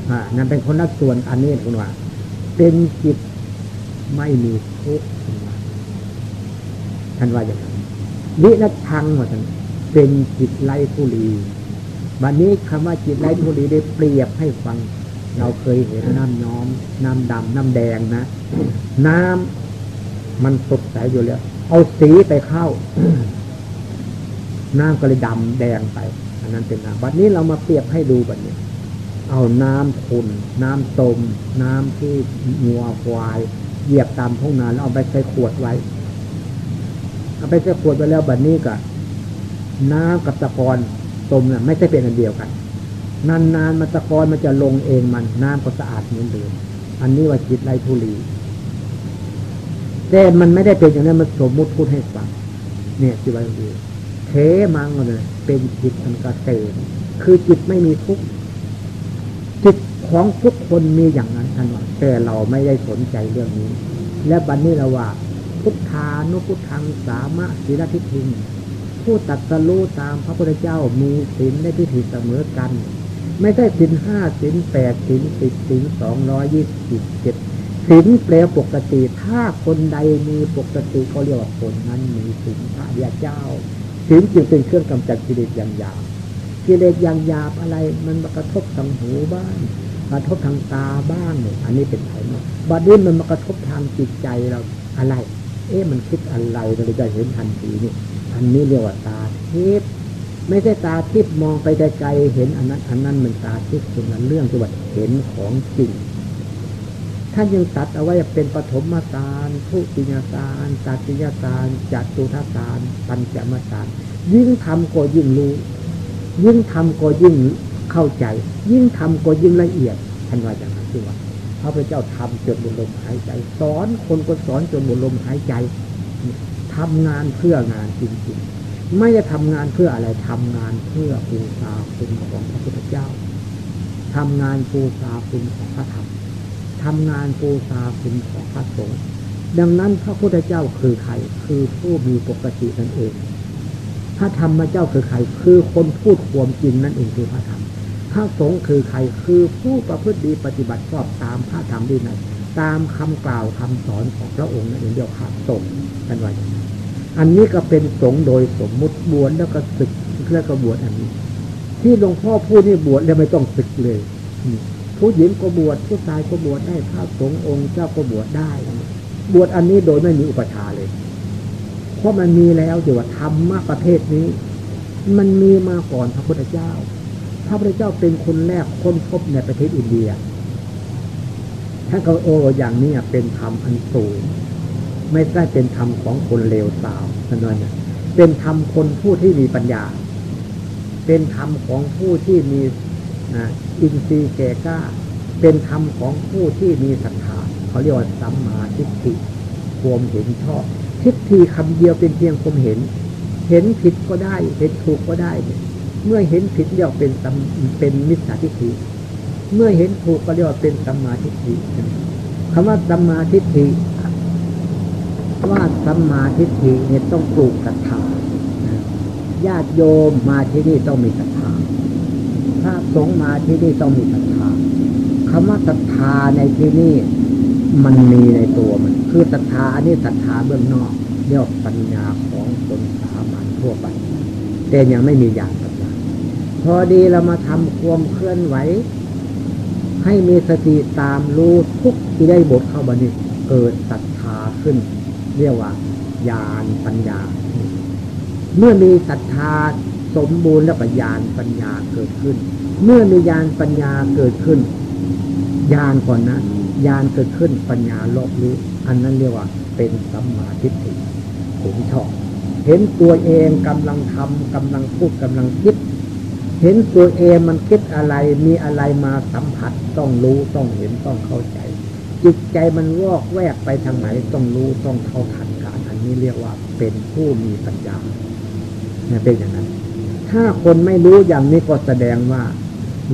B: อ่านั่นเป็นคนละส่วนอันนี้คุณว่า เป็นจิตไม่มีทุกข์ท่านว่าอย่างนั้น วิรัชังว่าท่านเป็นจิตไร้ทุลีวันนี้คำว่าจิตไร้ทุลีได้เปรียบให้ฟัง เราเคยเห็นน้ำย้อม น้ำดำน้ำแดงนะ น้ำมันสดใสอยู่แล้ว เอาสีไปเข้า น้ำก็เลยดำแดงไป อันนั้นเป็นน้ำบัดนี้เรามาเปรียบให้ดูแบบนี้ เอาน้ำขุนน้ำต้มน้ำที่งัวควาย เหยียบตามท้องนาแล้วเอาไปใส่ขวดไว้ เอาไปใส่ขวดไว้แล้วบัดนี้ก็น้ำกับตะกอนต้มน่ะไม่ใช่เป็นอันเดียวกัน นานๆมันตะกอนมันจะลงเองมันน้ำก็สะอาดเหมือนเดิมอันนี้ว่าจิตไรทุลีแต่มันไม่ได้เป็นอย่างนั้นมันสมมุติพูดให้ฟังเนี่ยจิตไรทุลีเทมังเนี่ยเป็นจิตอันกเกษมคือจิตไม่มีทุกข์จิตของทุกคนมีอย่างนั้นท่านว่าแต่เราไม่ได้สนใจเรื่องนี้ และบัดนนี้เราว่า พุทธานุพุทธังสามะศีลทิทิงผู้ตัดสรู้ตามพระพุทธเจ้ามีศีลได้ที่ถิเสมอกัน ไม่ใช่ศีลห้าศีลแปดศีลสิบศีลสองร้อยยี่สิบเจ็ดศีลแปลปกติถ้าคนใดมีปกติก็เรียกว่าคนนั้นมีศีลพระยาเจ้าศีลจึงเป็นเครื่องกำจัดกิเลสอย่างหยาบกิเลสอย่างหยาบอะไร มันมากระทบทางหูบ้างกระทบทางตาบ้างเนี่ยอันนี้เป็นไขมันบัดนี้มันมากระทบทางจิตใจเราอะไร เอ๊ะมันคิดอะไรเราจะเห็นทันทีนี่ อันนี้เรียกว่าตาทิพย์ไม่ใช่ตาทิพย์มองไปไกลๆเห็นอันนั้น อันนั้นมันตาทิพย์คนละเรื่องที่ว่าเห็นของจริงท่านยังตัดเอาไว้เป็นปฐมมาตารทุติยาตารตัติยาตารจัตุทตารปัญจมาตารยิ่งทำก็ยิ่งรู้ ยิ่งทำก็ยิ่งเข้าใจ ยิ่งทำก็ยิ่งละเอียดท่านว่าอย่างนั้นที่ว่า ระพุทธเจ้าทำจนบนลมหายใจ สอนคนก็สอนจนบนลมหายใจทำงานเพื่องานจริงๆ ไม่ได้ทำงานเพื่ออะไรทำงานเพื่อปูชาคุณของพระพุทธเจ้าทำงานปูชาคุณของพระธรรมทำงานปูชาคุณของพระสงฆ์ดังนั้นพระพุทธเจ้าคือใคร คือผู้มีปกตินั่นเอง พระธรรมเจ้าคือใคร คือคนพูดความจริงนั่นเองคือพระธรรม พระสงฆ์คือใครคือผู้ประพฤติดีปฏิบัติชอบตามพระธรรมดีไหนตามคำกล่าวคำสอนของพระองค์นั่นเองเดียวขาดสงฆ์กันไว้อันนี้ก็เป็นสงฆ์โดยสมมุติบวชแล้วก็ศึกแล้วก็บวชอันนี้ ที่หลวงพ่อพูดนี่บวชแล้วไม่ต้องศึกเลยผู้หญิงก็บวชผู้ชายก็บวชได้พระสงฆ์องค์เจ้าก็บวชได้ บวชอันนี้โดยไม่มีอุปชาเลย เพราะมันมีแล้วเดี๋ยวธรรมะประเภทนี้ มันมีมาก่อนพระพุทธเจ้า พระพุทธเจ้าเป็นคนแรกค้นพบในประเทศอินเดียท่านก็โอ้อย่างนี้เป็นธรรมอันสูง ไม่ใช่เป็นธรรมของคนเลวสาวนั่นเองเป็นธรรมคนผู้ที่มีปัญญา เป็นธรรมของผู้ที่มีอินทรีย์แก่กล้า เป็นธรรมของผู้ที่มีศรัทธาเขาเรียกว่าสัมมาทิฏฐิความเห็นชอบ ทิฏฐิคำเดียวเป็นเพียงความเห็น เห็นผิดก็ได้ เห็นถูกก็ได้ เมื่อเห็นผิดเรียกเป็นเป็นมิจฉาทิฏฐิ เมื่อเห็นถูกก็เรียกว่าเป็นสัมมาทิฏฐิคำว่าสัมมาทิฏฐิว่าสัมมาทิฏฐิเนี่ยต้องปลูกศรัทธาญาติโยมมาที่นี่ต้องมีศรัทธาถ้าสงฆ์มาที่นี่ต้องมีศรัทธาคำว่าศรัทธาในที่นี่มันมีในตัวมัน คือศรัทธาอันนี้ศรัทธาเบื้องนอกเรียกปัญญาของคนสามัญทั่วไป แต่ยังไม่มีญาณปัญญา พอดีเรามาทำความเคลื่อนไหว ให้มีสติตามรู้ทุกที่ได้บทเข้าบันนี้เกิดศรัทธาขึ้น เรียกว่าญาณปัญญา เมื่อมีศรัทธาสมบูรณ์แล้วปัญญาปัญญาเกิดขึ้น เมื่อมีญาณปัญญาเกิดขึ้นญาณก่อนนั้นญาณเกิดขึ้นปัญญาลบรู้อันนั้นเรียกว่า เป็นสัมมาทิฏฐิเห็นชอบ เห็นตัวเองกำลังทำกำลังพูดกำลังคิด เห็นตัวเองมันคิดอะไรมีอะไรมาสัมผัสต้องรู้ต้องเห็นต้องเข้าใจ จิตใจมันวอกแวกไปทางไหนต้องรู้ต้องเข้าทันการอันนี้เรียกว่าเป็นผู้มีปัญญาเนี่ยเป็นอย่างนั้น ถ้าคนไม่รู้อย่างนี้ก็แสดงว่า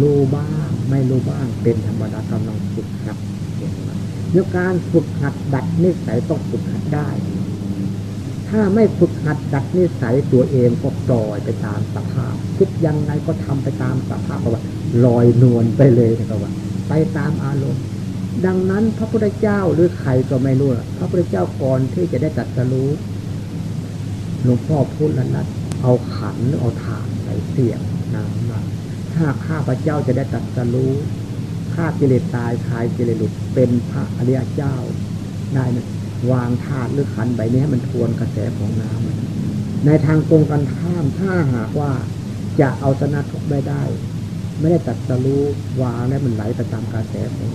B: รู้บ้างไม่รู้บ้างเป็นธรรมดากำลังฝึกหัดเนื่อการฝึกหัดดัดนิสัยต้องฝึกหัดได้ ถ้าไม่ฝึกหัดดัดนิสัยตัวเองก็ปล่อยไปตามสภาพ คิดยังไงก็ทำไปตามสภาพเพราะว่าลอยนวลไปเลยนะครับว่า ไปตามอารมณ์ ดังนั้นพระพุทธเจ้าหรือใครก็ไม่รู้พระพุทธเจ้าก่อนที่จะได้ตัดสรู้หลวงพ่อพูดแล้วนะเอาขันหรือเอาถาดใส่เสียงน้ำมาถ้าข้าพระเจ้าจะได้ตัดสรู้ฆ่ากิเลสตายคลายกิเลสหลุดเป็นพระอริยเจ้าได้นะ วางธาตุหรือขันใบนี้ให้มันทวนกระแสของน้ำในทางตรงกันข้ามถ้าหากว่าจะเอาชนะทุกไม่ได้ ไม่ได้ตัดสรู้วางแล้วมันไหลไปตามกระแสของ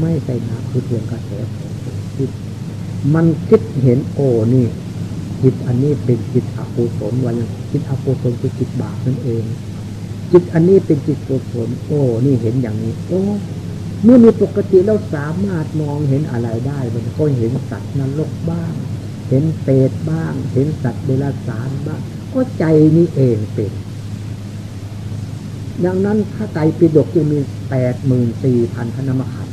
B: ไม่ใช่น้ำคือทวนกระแสของจิตมันคิดเห็นโอ้นี่จิตอันนี้เป็นจิตอกุศลวันจิตอกุศลคือจิตบาปนั่นเอง จิตอันนี้เป็นจิตกุศลโอ้นี่เห็นอย่างนี้ โอ้ เมื่อมีปกติเราสามารถมองเห็นอะไรได้มันก็เห็นสัตว์นรกบ้าง เห็นเปรตบ้าง เห็นสัตว์เดรัจฉานบ้าง ก็ใจนี้เองเป็น ดังนั้นพระไตรปิฎกจึงมีแปดหมื่นสี่พันพระนามขัน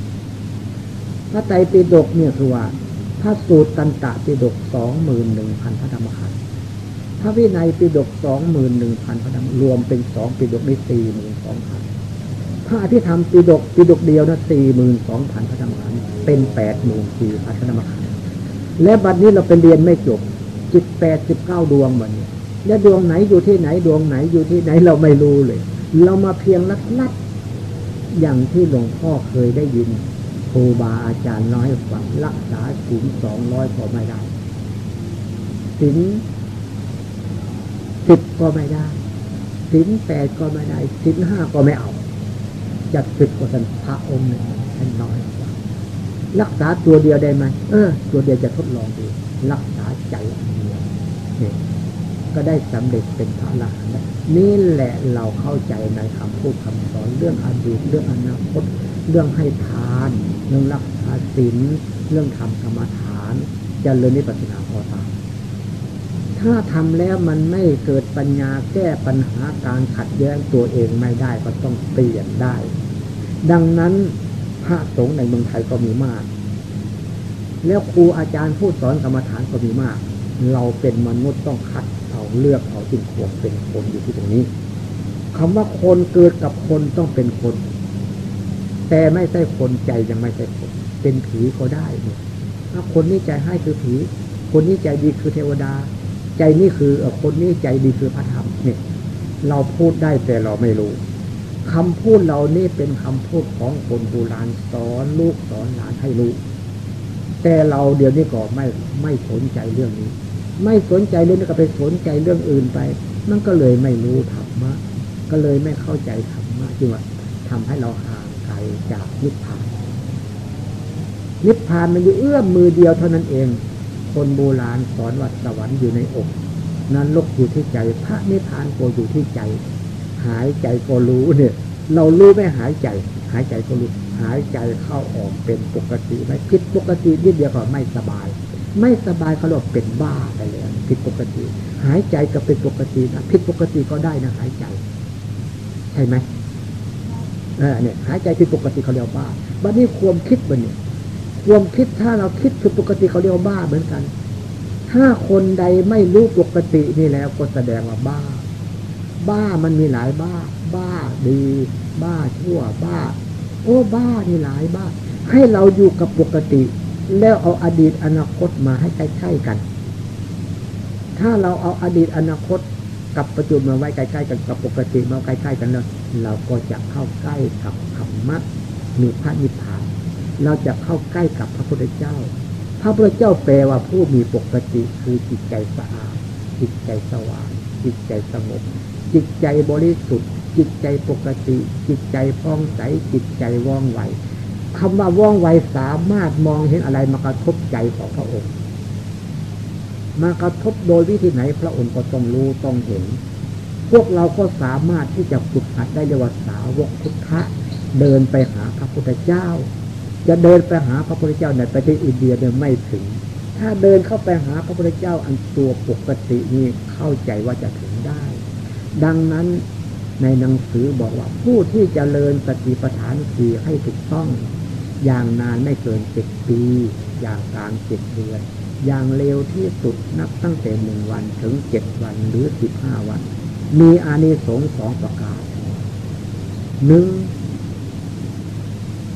B: พระไตรปิฎกเนี่ยคือว่าพระสูตรตันตะปิฎกสองหมื่นหนึ่งพันพระธรรมขันธ์พระวินัยปิฎกสองหมื่นหนึ่งพันพระธรรมรวมเป็นสองปิฎกได้สี่หมื่นสองพัน พระอภิธรรมปิฎกปิฎกเดียวนะสี่หมื่นสองพันพระธรรมขันธ์เป็นแปดหมื่นสี่พันพระธรรมขันธ์และบัดนี้เราไปเรียนไม่จบจิตแปดสิบเก้าดวงวันนี้และดวงไหนอยู่ที่ไหนดวงไหนอยู่ที่ไหนเราไม่รู้เลย เรามาเพียงลัดลัดอย่างที่หลวงพ่อเคยได้ยินครูบาอาจารย์น้อยฝังรักษาศีลสองร้อยก็ไม่ได้ศีลสิบก็ไม่ได้สินแปดก็ไม่ได้สินห้าก็ไม่เอา จะสึกกว่าสันพระองค์หนึ่งท่านน้อยว่ารักษาตัวเดียวได้ไหมเออ ตัวเดียวจะทดลองดูรักษาใจเดียวเนี่ยก็ได้สำเร็จเป็นพระอรหันต์นี่แหละเราเข้าใจในคำพูดคำสอนเรื่องอดีตเรื่องอนาคต เรื่องให้ทาน เรื่องรักษาศีลเรื่องทำกรรมฐานจเจริญนิพพานาพอตามถ้าทำแล้วมันไม่เกิดปัญญาแก้ปัญหาการขัดแย้งตัวเองไม่ได้ก็ต้องเปลี่ยนได้ ดังนั้นพระสงฆ์ในเมืองไทยก็มีมาก แล้วครูอาจารย์ผู้สอนกรรมฐานก็มีมาก เราเป็นมนุษย์ต้องคัดเอาเลือกเอาจึงควรเป็นคนอยู่ที่ตรงนี้คำว่าคนเกิดกับคนต้องเป็นคน แต่ไม่ใช่คนใจยังไม่ใช่คน เป็นผีก็ได้เนี่ยถ้าคนนี้ใจให้คือผี คนนี้ใจดีคือเทวดา ใจนี่คือเออคนนี้ใจดีคือพระธรรมเนี่ย เราพูดได้แต่เราไม่รู้ คำพูดเรานี่เป็นคำพูดของคนโบราณสอนลูกสอนหลานให้รู้ แต่เราเดี๋ยวนี้ก็ไม่ไม่สนใจเรื่องนี้ ไม่สนใจเรื่องนี้ก็ไปสนใจเรื่องอื่นไป มันก็เลยไม่รู้ธรรมะ ก็เลยไม่เข้าใจธรรมะจึงว่าทำให้เราห่างไกลจากนิพพาน นิพพานมันอยู่เอื้อมมือเดียวเท่านั้นเอง คนโบราณสอนว่าสวรรค์อยู่ในอกนั้นลกอยู่ที่ใจ พระนิพพานก็อยู่ที่ใจ หายใจก็รู้เนี่ย เรารู้ไม่หายใจ หายใจก็รู้หายใจเข้าออกเป็นปกติไหมผิดปกตินิดเดียวก็ไม่สบาย ไม่สบายเขาเรียกเป็นบ้าไปเลยผิดปกติ หายใจก็เป็นปกตินะผิดปกติก็ได้นะหายใจ ใช่ไหมเออเนี่ย หายใจผิดปกติเขาเรียกว่าบ้าบัดนี้ความคิดมันเนี่ยความคิดถ้าเราคิดผิดปกติเขาเรียกว่าบ้าเหมือนกัน ถ้าคนใดไม่รู้ปกตินี่แล้วก็แสดงว่าบ้า บ้ามันมีหลายบ้า บ้าดี บ้าชั่วบ้า โอ้บ้านี่หลายบ้า ให้เราอยู่กับปกติ แล้วเอาอดีตอนาคตมาให้ใกล้ๆกัน ถ้าเราเอาอดีตอนาคตกับปัจจุบันมาไว้ใกล้ๆกันกับปกติมาใกล้ๆกันแล้วเราก็จะเข้าใกล้กับธรรมะมีพระนิพพาน เราจะเข้าใกล้กับพระพุทธเจ้า พระพุทธเจ้าแปลว่าผู้มีปกติคือจิตใจสะอาดจิตใจสว่างจิตใจสงบ จิตใจบริสุทธิ์ จิตใจปกติ จิตใจพองใส จิตใจว่องไวคำว่าว่องไวสามารถมองเห็นอะไรมากระทบใจของพระองค์ มากระทบโดยวิธีไหนพระองค์ก็ต้องรู้ต้องเห็น พวกเราก็สามารถที่จะฝึกหัดได้เรียกว่าสาวกพุทธะเดินไปหาพระพุทธเจ้า จะเดินไปหาพระพุทธเจ้าในประเทศอินเดียเนี่ยไม่ถึง ถ้าเดินเข้าไปหาพระพุทธเจ้าอันตัวปกตินี่เข้าใจว่าจะถึงได้ ดังนั้นในหนังสือบอกว่าผู้ที่จเจริญสติปัฏฐานสี่ให้ถูกต้อง อย่างนานไม่เกินเจ็ดปี อย่างกลางเจ็ดเดือน อย่างเร็วที่สุดนับตั้งแต่หนึ่งวันถึงเจ็ดวันหรือสิบห้าวัน มีอานิสงส์สองประการหนึ่ง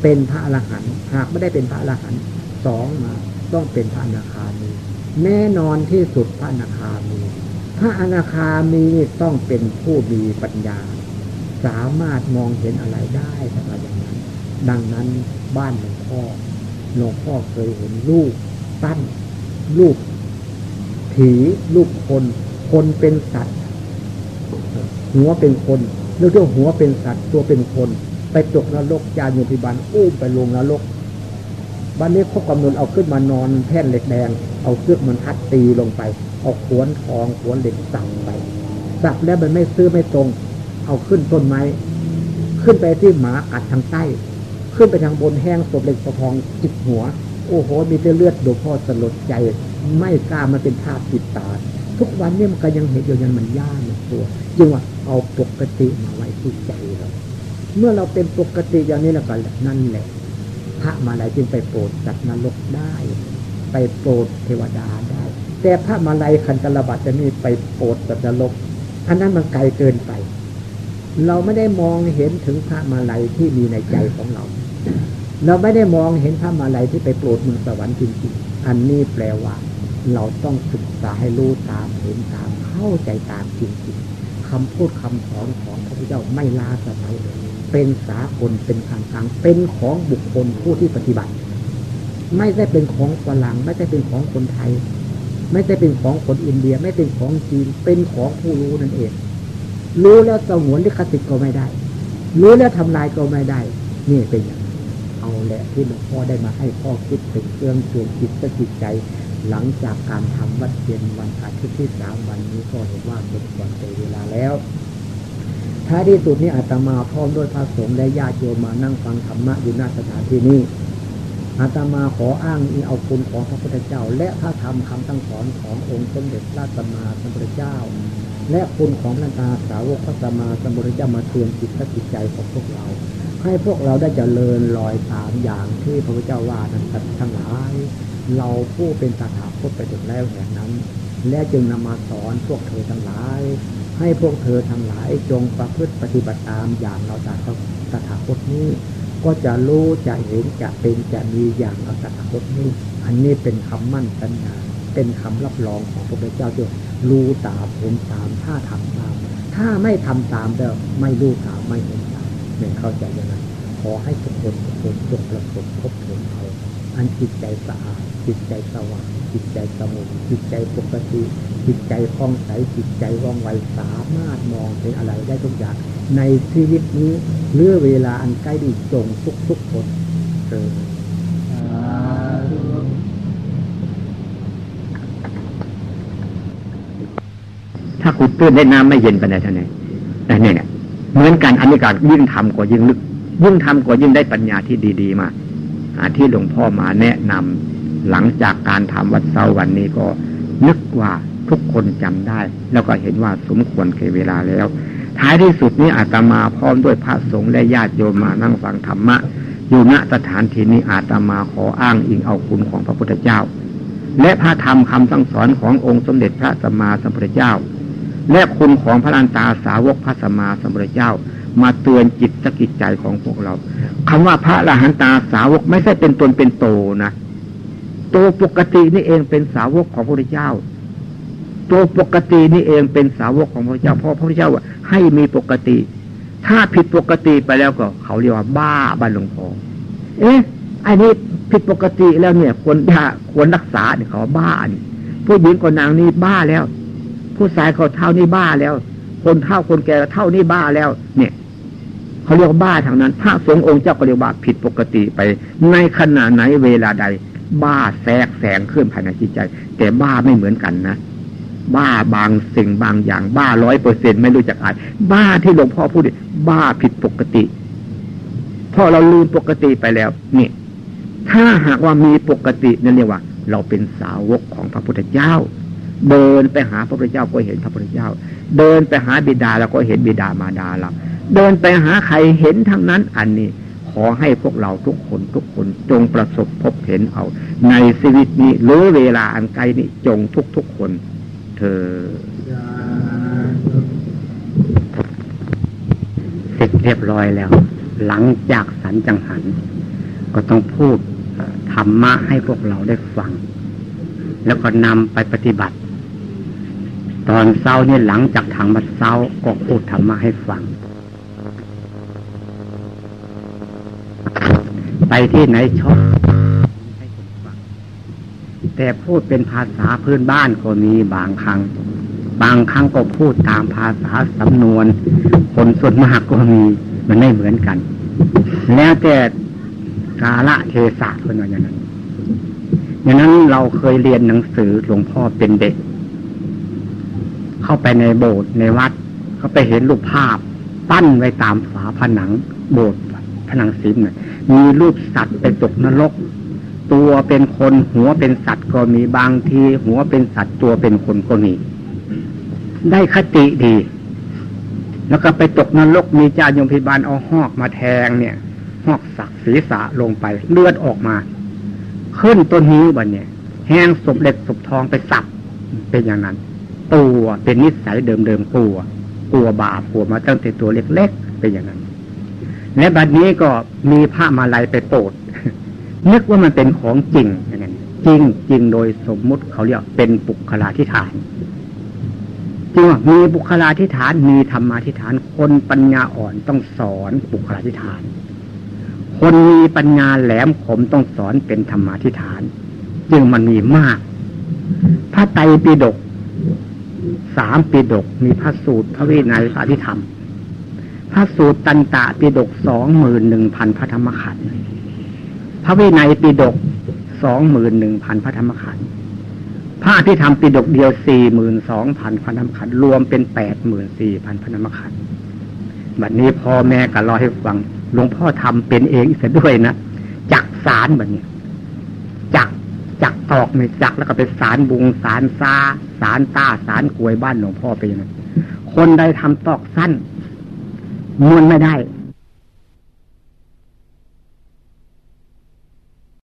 B: เป็นพระอรหันต์หากไม่ได้เป็นพระอรหันต์สองมาต้องเป็นพระอนาคามีแน่นอนที่สุดพระอนาคามี พระอนาคามีต้องเป็นผู้มีปัญญา สามารถมองเห็นอะไรได้อะไรอย่างนั้น ดังนั้นบ้านหลวงพ่อหลวงพ่อเคยเห็นลูกตั้นลูกผีลูกคน คนเป็นสัตว์ หัวเป็นคนเรื่อหัวเป็นสัตว์ตัวเป็นคน ไปตกนรกจาโยพิบันอุ้มไปลงนรกบ้านนี้เขากำหนดเอาขึ้นมานอนแท่นเหล็กแดง เอาเครื่องมันทัดตีลงไป เอาขวนทองขวนเหล็กสั่งไป สักแล้วมันไม่ซื้อไม่ตรง เอาขึ้นต้นไม้ ขึ้นไปที่หมากัดทางใต้ ขึ้นไปทางบนแห้งศพเหล็กประทองจิกหัว โอ้โห มีแต่เลือดหลวงพ่อสลดใจ ไม่กล้ามันเป็นภาพติดตา ทุกวันเนี้มันก็ยังเห็นอยู่ยังมันย่ามันตัวจึงว่าเอาปกติมาไว้ที่ใจเราเมื่อเราเป็นปกติอย่างนี้แล้วก็นั่นแหละพระมาลัยจึงไปโปรดสัตว์นรกได้ ไปโปรดเทวดาได้ แต่พระมาลัยขันตลบัตจะมีไปโปรดสัตว์นรก อันนั้นมันไกลเกินไป เราไม่ได้มองเห็นถึงพระมาลัยที่มีในใจของเรา เราไม่ได้มองเห็นพระมาลัยที่ไปโปรดเมืองสวรรค์จริงๆ อันนี้แปลว่า เราต้องศึกษาให้รู้ตามเห็นตามเข้าใจตามจริงๆคำพูดคำสอนของพระพุทธเจ้าไม่ล้าสมัยเลย เป็นสากลเป็นทางกลางเป็นของบุคคลผู้ที่ปฏิบัติ ไม่ได้เป็นของฝรั่งไม่ได้เป็นของคนไทย ไม่ได้เป็นของคนอินเดีย ไม่เป็นของจีนเป็นของผู้รู้นั่นเอง รู้แล้วสมวนลิขสิทธิ์ก็ไม่ได้ รู้แล้วทำลายก็ไม่ได้ นี่เป็นอย่างเอาแหละที่หลวงพ่อได้มาให้พ่อคิดเป็นเครื่องเตือนจิตสกิจใจ หลังจากการทำวัดเย็นวันอาทิตย์ที่สามวันนี้ก็เห็นว่าเป็นก่อนเวลาแล้วท้ายที่สุดนี้อาตมาพร้อมด้วยพระสงฆ์และญาติโยมมานั่งฟังธรรมะอยู่หน้าสถานที่นี้ อาตมาขออ้างอิงเอาคุณของพระพุทธเจ้า และพระธรรมคำตั้งสอนขององค์สมเด็จพระสัมมาสัมพุทธเจ้า และคุณของพระตาสาวกพระสัมมาสัมพุทธเจ้ามาเตือนจิตและจิตใจของพวกเรา ให้พวกเราได้เจริญลอยตามอย่างที่พระพุทธเจ้าว่านั้นทั้งหลาย เราผู้เป็นตถาคตไปถึงแล้วแห่งนั้น และจึงนำมาสอนพวกเธอทั้งหลาย ให้พวกเธอทั้งหลายจงประพฤติปฏิบัติตามอย่างเราตถาคตนี้ ก็จะรู้จะเห็นจะเป็นจะมีอย่างเราตถาคตนี้ อันนี้เป็นคำมั่นสัญญาเป็นคำรับรองของพระพุทธเจ้าที่รู้ตามเห็นตามถ้าทำตาม ถ้าไม่ทำตามแล้วไม่รู้ตามไม่เห็นตามเนี่ยเข้าใจยังไงขอให้ทุกคนทุกคนจงประสบพบเห็นเอาอันจิตใจสะอาดจิตใจสว่างจิตใจสงบจิตใจปกติจิตใจคล่องใสจิตใจว่องไวสามารถมองเห็นอะไรได้ทุกอย่าง ในชีวิตนี้เมื่อเวลาอันใกล้ดีจงทุกทุกคนเออ
C: ถ้าคุณตื้นได้น้ำไม่เย็นไปไหนเท่าไหร่แต่เนี่ยเหมือนกันอันนี้การยิ่งทำกว่ายิ่งลึก ยิ่งทำกว่ายิ่งได้ปัญญาที่ดี ๆ มาที่หลวงพ่อมาแนะนำหลังจากการทำวัดเสาวันนี้ก็นึกว่าทุกคนจำได้ แล้วก็เห็นว่าสมควรเก่เวลาแล้ว ท้ายที่สุดนี้อาตมาพร้อมด้วยพระสงฆ์และญาติโยมมานั่งฟังธรรมะ อยู่ณสถานที่นี้อาตมาขออ้างอิงเอาคุณของพระพุทธเจ้า และพระธรรมคำสั่งสอนขององค์สมเด็จพระสัมมาสัมพุทธเจ้า และคุณของพระลันตาสาวกพระสัมมาสัมพุทธเจ้า มาเตือนจิตสกิจใจของพวกเราคำว่าพระละหันตาสาวกไม่ใช่เป็นตนเป็นโตนะโตปกตินี่เองเป็นสาวกของพระพุทธเจ้า ตัวปกตินี่เองเป็นสาวกของพระเจ้าเพราะพระเจ้าว่าให้มีปกติ ถ้าผิดปกติไปแล้วก็ เขาเรียกว่าบ้าบ้านหลวงพ่อเอ๊ะอันนี้ผิดปกติแล้วเนี่ยควรยาควรรักษาเนี่ยเขาบ้านี่ผู้หญิงคนนางนี่บ้าแล้ว ผู้ชายเขาเท่านี่บ้าแล้ว คนเท่าคนแก่เท่านี่บ้าแล้ว เนี่ยเขาเรียกบ้าทางนั้น พระสงฆ์องค์เจ้าก็เรียกว่าผิดปกติไป ในขณะไหนเวลาใด บ้าแทรกแสงขึ้นภายในจิตใจ แต่บ้าไม่เหมือนกันนะ บ้าบางสิ่งบางอย่าง บ้าร้อยเปอร์เซ็นไม่รู้จักอ่านบ้าที่หลวงพ่อพูดบ้าผิดปกติพอเราลืมปกติไปแล้วนี่ถ้าหากว่ามีปกตินั่นเรียกว่า เราเป็นสาวกของพระพุทธเจ้า เดินไปหาพระพุทธเจ้าก็เห็นพระพุทธเจ้า เดินไปหาบิดาแล้วก็เห็นบิดามารดาเราเดินไปหาใครเห็นทั้งนั้นอันนี้ขอให้พวกเราทุกคนทุกคนจงประสบพบเห็นเอา ในชีวิตนี้หรือเวลาอันไกลนี้จงทุกทุกคน เธอเสร็จเรียบร้อยแล้ว หลังจากสันจังหัน ก็ต้องพูดธรรมะให้พวกเราได้ฟัง แล้วก็นำไปปฏิบัติ ตอนเศร้านี่หลังจากทางบัดเศร้าก็พูดธรรมะให้ฟัง ไปที่ไหนชอบ แต่พูดเป็นภาษาพื้นบ้านก็มีบางครั้ง บางครั้งก็พูดตามภาษาสำนวน คนส่วนมากก็มีมันไม่เหมือนกัน แล้วแต่กาละเทศะคนว่าอย่างนั้นอย่างนั้นเราเคยเรียนหนังสือหลวงพ่อเป็นเด็ก เข้าไปในโบสถ์ในวัด เขาไปเห็นรูปภาพ ปั้นไว้ตามฝาผนัง โบสถ์ผนังซิมเนี่ยมีรูปสัตว์ไปตกนรก ตัวเป็นคนหัวเป็นสัตว์ก็มีบางที หัวเป็นสัตว์ตัวเป็นคนก็มี ได้คติดี แล้วก็ไปตกนรกมีจาโยมพิบาลเอาหอกมาแทงเนี่ยหอกสักศีรษะลงไปเลือดออกมา ขึ้นต้นนี้บันเนี่ย แห้งศพเล็กศพทองไปสับเป็นอย่างนั้น ตัวเป็นนิสัยเดิมๆกลัวกลัวบาปกลัวมาตั้งแต่ตัวเล็กๆเป็นอย่างนั้น และบัดนี้ก็มีผ้ามาลัยไปโปรด นึกว่ามันเป็นของจริงย่างนั้นจริงจริงโดยสมมุติเขาเรียกเป็นปุคลาธิฐานจริงว่ามีบุคลาธิฐานมีธรรมาธิฐาน คนปัญญาอ่อนต้องสอนบุคลาธิฐาน คนมีปัญญาแหลมคมต้องสอนเป็นธรรมาทิฐาน จึงมันมีมาก พระไตรปิฎก
A: สามปีดกมีพระสูตรพระวินัยพระพิธรรม พระสูตรตันตะปีดกสองหมื่นหนึ่งพันพระธรรมขันธ์ ระวินัยปีดกสองหมื่นหนึ่งพันพระธรรมขันธ์พระพิธรรมปีดกเดียวสี่หมื่นสองพันพระธรรมขันธ์รวมเป็นแปดหมื่นสี่พันพระธรรมขันธ์บัดนี้พ่อแม่ก็รอให้ฟังหลวงพ่อทำเป็นเองเสียด้วยนะจักสารแบบนี้จักจักตอกไม่จักแล้วก็เป็นสารบุงสารซาสารตาสารกลวยบ้านหลวงพ่อไปอย่างนั้นคนใดทำตอกสั้นมวนไม่ได้